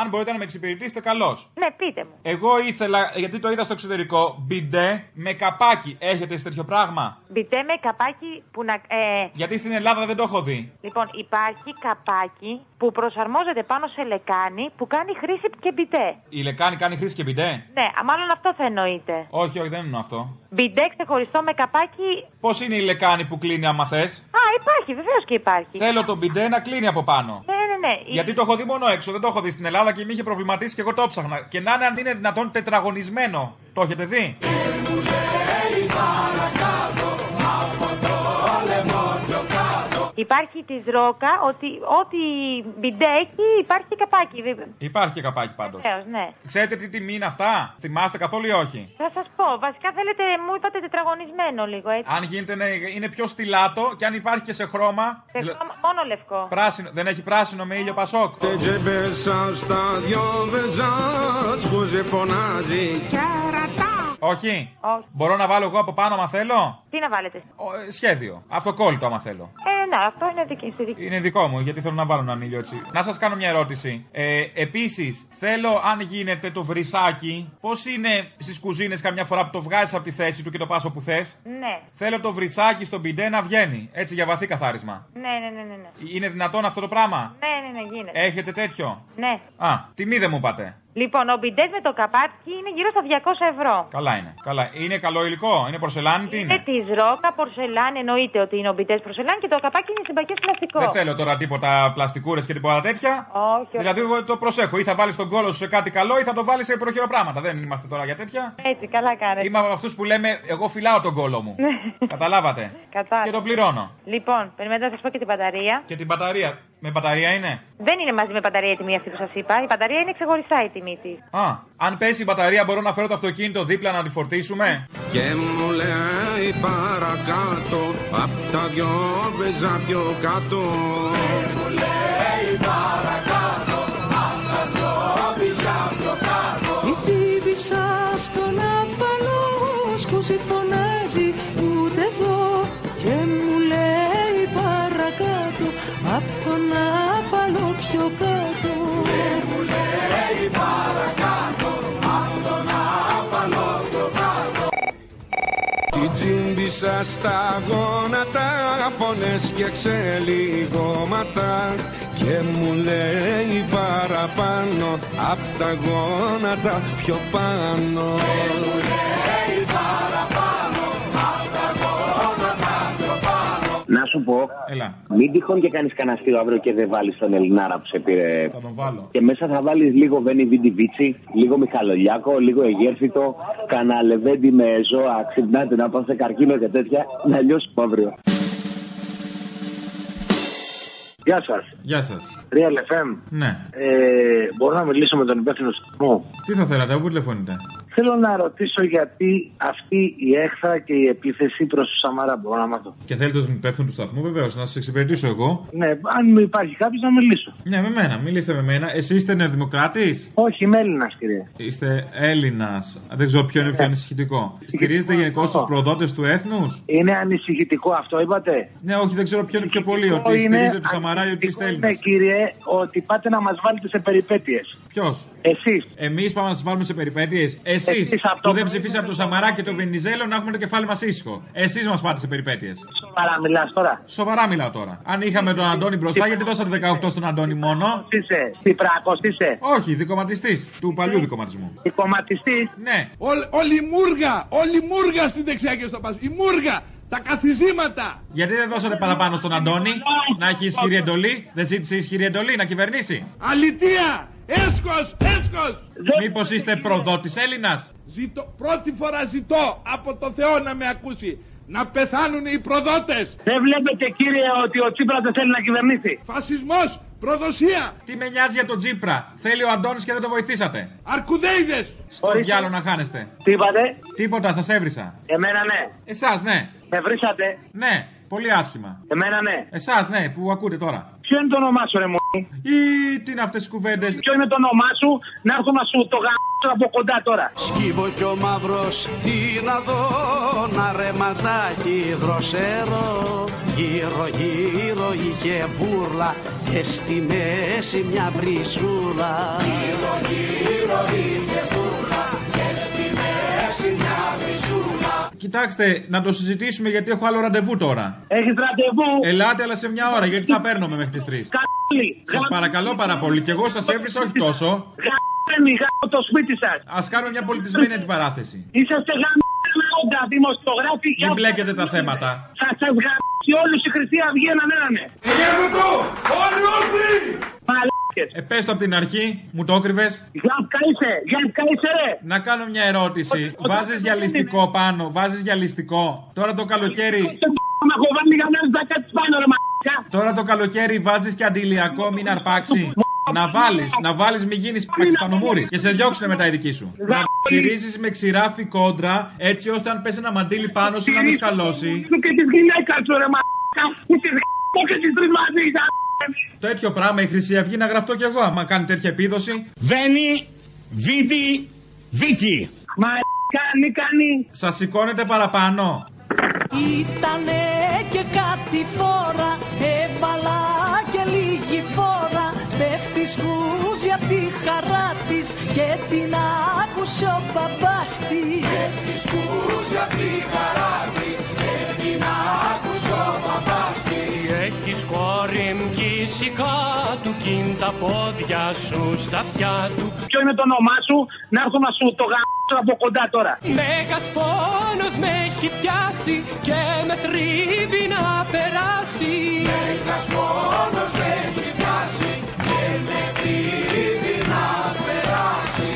Speaker 19: Αν μπορείτε να με εξυπηρετήσετε, καλώς.
Speaker 24: Ναι, πείτε μου.
Speaker 19: Εγώ ήθελα, γιατί το είδα στο εξωτερικό, μπιντέ με καπάκι. Έχετε εσείς τέτοιο πράγμα;
Speaker 24: Μπιντέ με καπάκι που να. Ε,
Speaker 19: Γιατί στην Ελλάδα δεν το έχω δει.
Speaker 24: Λοιπόν, υπάρχει καπάκι που προσαρμόζεται πάνω σε λεκάνη που κάνει χρήση και μπιντέ.
Speaker 19: Η λεκάνη κάνει χρήση και μπιντέ;
Speaker 24: Ναι, α, μάλλον αυτό θα εννοείτε.
Speaker 19: Όχι, όχι, δεν εννοώ αυτό.
Speaker 24: Μπιντέ ξεχωριστό με καπάκι.
Speaker 19: Πώς είναι η λεκάνη που κλείνει άμα θες;
Speaker 24: Α, υπάρχει, βεβαίως και υπάρχει.
Speaker 19: Θέλω το μπιντέ να κλείνει από πάνω.
Speaker 24: Ναι, ναι, ναι.
Speaker 19: Γιατί το έχω δει μόνο έξω, δεν το έχω δει στην Ελλάδα και με είχε προβληματίσει και εγώ το ψάχνα. Και να είναι αν είναι δυνατόν τετραγωνισμένο. Το έχετε δει;
Speaker 24: Υπάρχει της ρόκα ότι ό,τι μπιντέ έχει υπάρχει και καπάκι. βεβαίως.
Speaker 19: Υπάρχει και καπάκι πάντως.
Speaker 24: Βεβαίως, ναι.
Speaker 19: Ξέρετε τι τιμή είναι αυτά, θυμάστε καθόλου ή όχι;
Speaker 24: Θα σας πω. Βασικά θέλετε, μου είπατε τετραγωνισμένο λίγο έτσι.
Speaker 19: Αν γίνεται να είναι πιο στυλάτο και αν υπάρχει και σε χρώμα.
Speaker 24: Σε
Speaker 19: δηλα-
Speaker 24: χρώμα- μόνο λευκό.
Speaker 19: Πράσινο, δεν έχει πράσινο με ήλιο πασόκ.
Speaker 12: Τζεμπέσα στα δυο βεζάτ σκούζε φωνάζει
Speaker 19: Όχι.
Speaker 24: Όχι.
Speaker 19: Μπορώ να βάλω εγώ από πάνω άμα θέλω;
Speaker 24: Τι να βάλετε;
Speaker 19: Ε, Σχέδιο. Αυτοκόλλητο άμα θέλω.
Speaker 24: Ε, ναι, αυτό είναι δική στη δική.
Speaker 19: Είναι δικό μου, γιατί θέλω να βάλω έναν ήλιο έτσι. Να σας κάνω μια ερώτηση. Ε, Επίσης, θέλω αν γίνεται το βρυσάκι, πώς είναι στις κουζίνες καμιά φορά που το βγάζεις από τη θέση του και το πας όπου θες;
Speaker 24: Ναι.
Speaker 19: Θέλω το βρυσάκι στον πιντέ να βγαίνει. Έτσι για βαθύ καθάρισμα.
Speaker 24: Ναι, ναι, ναι, ναι. ναι.
Speaker 19: Είναι δυνατόν αυτό το πράγμα;
Speaker 24: Ναι, ναι, ναι, γίνεται.
Speaker 19: Έχετε τέτοιο;
Speaker 24: Ναι.
Speaker 19: Α, τιμή δεν μου είπατε.
Speaker 24: Λοιπόν, ο μπιντές με το καπάκι είναι γύρω στα 200 ευρώ.
Speaker 19: Καλά είναι. Καλά. Είναι καλό υλικό. Είναι πορσελάνη, τι
Speaker 24: Είναι
Speaker 19: είναι;
Speaker 24: τη ρόκα, πορσελάνη, εννοείται ότι είναι ο μπιντές πορσελάνη και το καπάκι είναι συμπακέ πλαστικό.
Speaker 19: Δεν θέλω τώρα τίποτα πλαστικούρες και τίποτα τέτοια.
Speaker 24: Όχι, όχι.
Speaker 19: Δηλαδή, εγώ το προσέχω. Ή θα βάλεις τον κόλο σου σε κάτι καλό ή θα το βάλεις σε προχειροπράγματα. Δεν είμαστε τώρα για τέτοια.
Speaker 24: Έτσι, καλά κάνετε.
Speaker 19: Είμαι από αυτούς που λέμε, εγώ φυλάω τον κόλο μου. Καταλάβατε.
Speaker 24: Κατάλαβα.
Speaker 19: Και τον πληρώνω.
Speaker 24: Λοιπόν, περιμένετε να σας πω και την μπαταρία.
Speaker 19: Και την μπαταρία. Με μπαταρία είναι;
Speaker 24: Δεν είναι μαζί με μπαταρία η τιμή αυτή που σας είπα. Η μπαταρία είναι ξεχωριστά η τιμή της.
Speaker 19: Α, αν πέσει η μπαταρία, μπορώ να φέρω το αυτοκίνητο δίπλα να τη φορτίσουμε;
Speaker 12: Και μου λέει παρακάτω Απ' τα δυο βεζά πιο κάτω
Speaker 4: Η τσίμπησα στον αφανός σκούζει φωνάζει
Speaker 12: Την τσίμπησα στα γόνατα Φωνές και ξελιγώματα Και μου λέει παραπάνω Απ' τα γόνατα πιο πάνω.
Speaker 25: Να σου πω,
Speaker 19: Έλα.
Speaker 25: μην τυχόν και κάνεις κανένα αστείο αύριο και δεν βάλεις τον Ελληνάρα που σε πήρε.
Speaker 19: Θα τον βάλω.
Speaker 25: Και μέσα θα βάλεις λίγο Βένι Βίντι Βίτσι, λίγο Μιχαλολιάκο, λίγο Αιγέρθητο, κανένα λεβέντι με ζώα. Ξυπνάτε να πάω σε καρκίνο και τέτοια. Να λιώσουμε αύριο.
Speaker 26: Γεια σας.
Speaker 19: Γεια σας.
Speaker 26: Real FM.
Speaker 19: Ναι.
Speaker 26: Ε, μπορώ να μιλήσω με τον υπεύθυνο σταθμού.
Speaker 19: Τι θα θέλατε, όπου τηλεφωνείτε;
Speaker 26: Θέλω να ρωτήσω γιατί αυτή η έχθρα και η επίθεση προς του Σαμαρά. Μπορώ να μάθω.
Speaker 19: Και θέλετε τον υπεύθυνο του σταθμού, βεβαίως, να σας εξυπηρετήσω εγώ.
Speaker 26: Ναι, αν υπάρχει κάποιος να μιλήσω.
Speaker 19: Ναι, με μένα, μιλήστε με μένα. Εσεί είστε νεοδημοκράτης;
Speaker 26: Όχι, είμαι Έλληνας, κύριε.
Speaker 19: Είστε Έλληνας. Δεν ξέρω ποιο είναι πιο ανησυχητικό. Στηρίζετε γενικώς τους προδότες του έθνους;
Speaker 26: Είναι ανησυχητικό αυτό, είπατε;
Speaker 19: Ναι, όχι, δεν ξέρω ποιο είναι πιο πολύ. Ότι
Speaker 26: είναι
Speaker 19: στηρίζετε του Σαμαρά ή ότι είστε Έλληνας.
Speaker 26: Ναι, κύριε, ότι πάτε να μας βάλετε σε περιπέτειες.
Speaker 19: Ποιος;
Speaker 26: Εσείς.
Speaker 19: Εμείς πάμε να σας βάλουμε σε περιπέτειες. Εσείς
Speaker 26: Εσείς από το
Speaker 19: που δεν ψηφίσατε από το Σαμαρά και το Βενιζέλο να έχουμε το κεφάλι μας ήσυχο. Εσείς μας πάτε σε περιπέτειες.
Speaker 26: Σοβαρά μιλάς τώρα.
Speaker 19: Σοβαρά μιλάω τώρα. Αν είχαμε τον Αντώνη μπροστά, γιατί δώσατε 18 στον Αντώνη μόνο.
Speaker 26: Είσαι. Τυπράκο είσαι.
Speaker 19: Όχι, δικοματιστής. Του παλιού δικοματισμού.
Speaker 26: Δικοματιστής.
Speaker 19: Ναι.
Speaker 23: Όλη, όλη η μούργα, όλη η μούργα στην δεξιά και στο πάσο. Η μούργα. τα καθιζήματα.
Speaker 19: Γιατί δεν δώσατε παραπάνω στον Αντώνη να έχει ισχυρή εντολή, δεν ζήτησε ισχυρή εντολή να κυβερνήσει.
Speaker 23: Αλητία! Έσχος! Έσχος!
Speaker 19: Μήπως είστε προδότης Έλληνας;
Speaker 23: Ζητώ, πρώτη φορά ζητώ από το Θεό να με ακούσει. Να πεθάνουν οι προδότες.
Speaker 26: Δεν βλέπετε κύριε ότι ο Τσίπρας δεν θέλει να κυβερνήσει;
Speaker 23: Φασισμός, προδοσία,
Speaker 19: Τι με νοιάζει για τον Τζίπρα. Θέλει ο Αντώνης και δεν το βοηθήσατε.
Speaker 23: αρκουδέιδες.
Speaker 19: Στο διάλογο να χάνεστε.
Speaker 26: Τι είπατε,
Speaker 19: Τίποτα, σας έβρισα.
Speaker 26: εμένα ναι.
Speaker 19: Εσάς, ναι.
Speaker 26: Με βρήσατε,
Speaker 19: Ναι, πολύ άσχημα.
Speaker 26: εμένα ναι.
Speaker 19: Εσάς, ναι, που ακούτε τώρα.
Speaker 26: Ποιο είναι το όνομά σου, ρε μου.
Speaker 19: Ή τι είναι αυτές οι κουβέντες;
Speaker 26: Ποιο είναι το όνομά σου, να έρθω να σου το γάμψω από κοντά τώρα.
Speaker 27: Σκύβω κι ο μαύρος τι να δω να ρεματάκι δροσερό Γύρω γύρω είχε βούρλα και στη μέση μια βρυσούλα Γύρω γύρω είχε βούρλα και στη μέση μια βρυσούλα
Speaker 19: Κοιτάξτε, να το συζητήσουμε γιατί έχω άλλο ραντεβού τώρα.
Speaker 26: Έχεις ραντεβού;
Speaker 19: Ελάτε, αλλά σε μια ώρα γιατί θα παίρνουμε μέχρι τις 3.
Speaker 26: Καλή.
Speaker 19: Σας παρακαλώ πάρα πολύ, και εγώ σας έβρισα όχι τόσο.
Speaker 26: Γάμψε γάμω το σπίτι σας.
Speaker 19: Α κάνουμε μια πολιτισμένη αντιπαράθεση.
Speaker 26: Είσαστε γάμψε όντα, δημοσιογράφοι και
Speaker 19: Μην μπλέκετε τα θέματα.
Speaker 26: Θα σα γάμψει όλους η Χρυσή Αυγή έναν έναν.
Speaker 23: Όλοι όρθιοι!
Speaker 26: Μαλάκες.
Speaker 19: Ε, πες το από την αρχή, μου το έκρυβες.
Speaker 26: Γιάνκα είσαι, Γιάνκα είσαι ρε.
Speaker 19: Να κάνω μια ερώτηση. Βάζεις γυαλιστικό πάνω, βάζεις γυαλιστικό. Τώρα το καλοκαίρι.
Speaker 26: Με έχω βάλει για να τα κάτσεις πάνω ρε μαλάκα.
Speaker 19: Τώρα το καλοκαίρι βάζεις και αντιλιακό, μην αρπάξει. Να βάλεις, να βάλεις, μην γίνεις πακιστανομούρη και σε διώξουν μετά οι δικοί σου. Να ξυρίζεις με ξηράφι κόντρα, έτσι ώστε αν πέσει ένα μαντίλι πάνω σου να μην σκαλώσει.
Speaker 26: Και τη γυναίκα σου ρε μαλάκα. Που τη γάμω και τις τρεις μαζί.
Speaker 19: Τέτοιο πράγμα η Χρυσή Αυγή να γραφτώ κι εγώ, άμα κάνει τέτοια επίδοση.
Speaker 27: Βαίνει, βίτι, βίτι
Speaker 26: Μα κάνει, κάνει.
Speaker 19: Σας σηκώνετε παραπάνω.
Speaker 28: Ήτανε και κάτι φορά Έβαλα και λίγη φορά Πέφτεις σκούζι απ' τη χαρά της Και την άκουσε ο μπαμπάς της Πέφτεις σκούζι απ' τη χαρά της Και την άκουσε ο μπαμπάς της
Speaker 29: Έχεις κόρη μ' κάτω κι είναι τα πόδια σου στα αυτιά του.
Speaker 26: Ποιο είναι το όνομά σου, να έρθω να σου το γάμψω από κοντά τώρα.
Speaker 29: Μέγας πόνος με έχει πιάσει και με τρίβει να περάσει. Μέγας πόνος με έχει πιάσει και με τρίβει να περάσει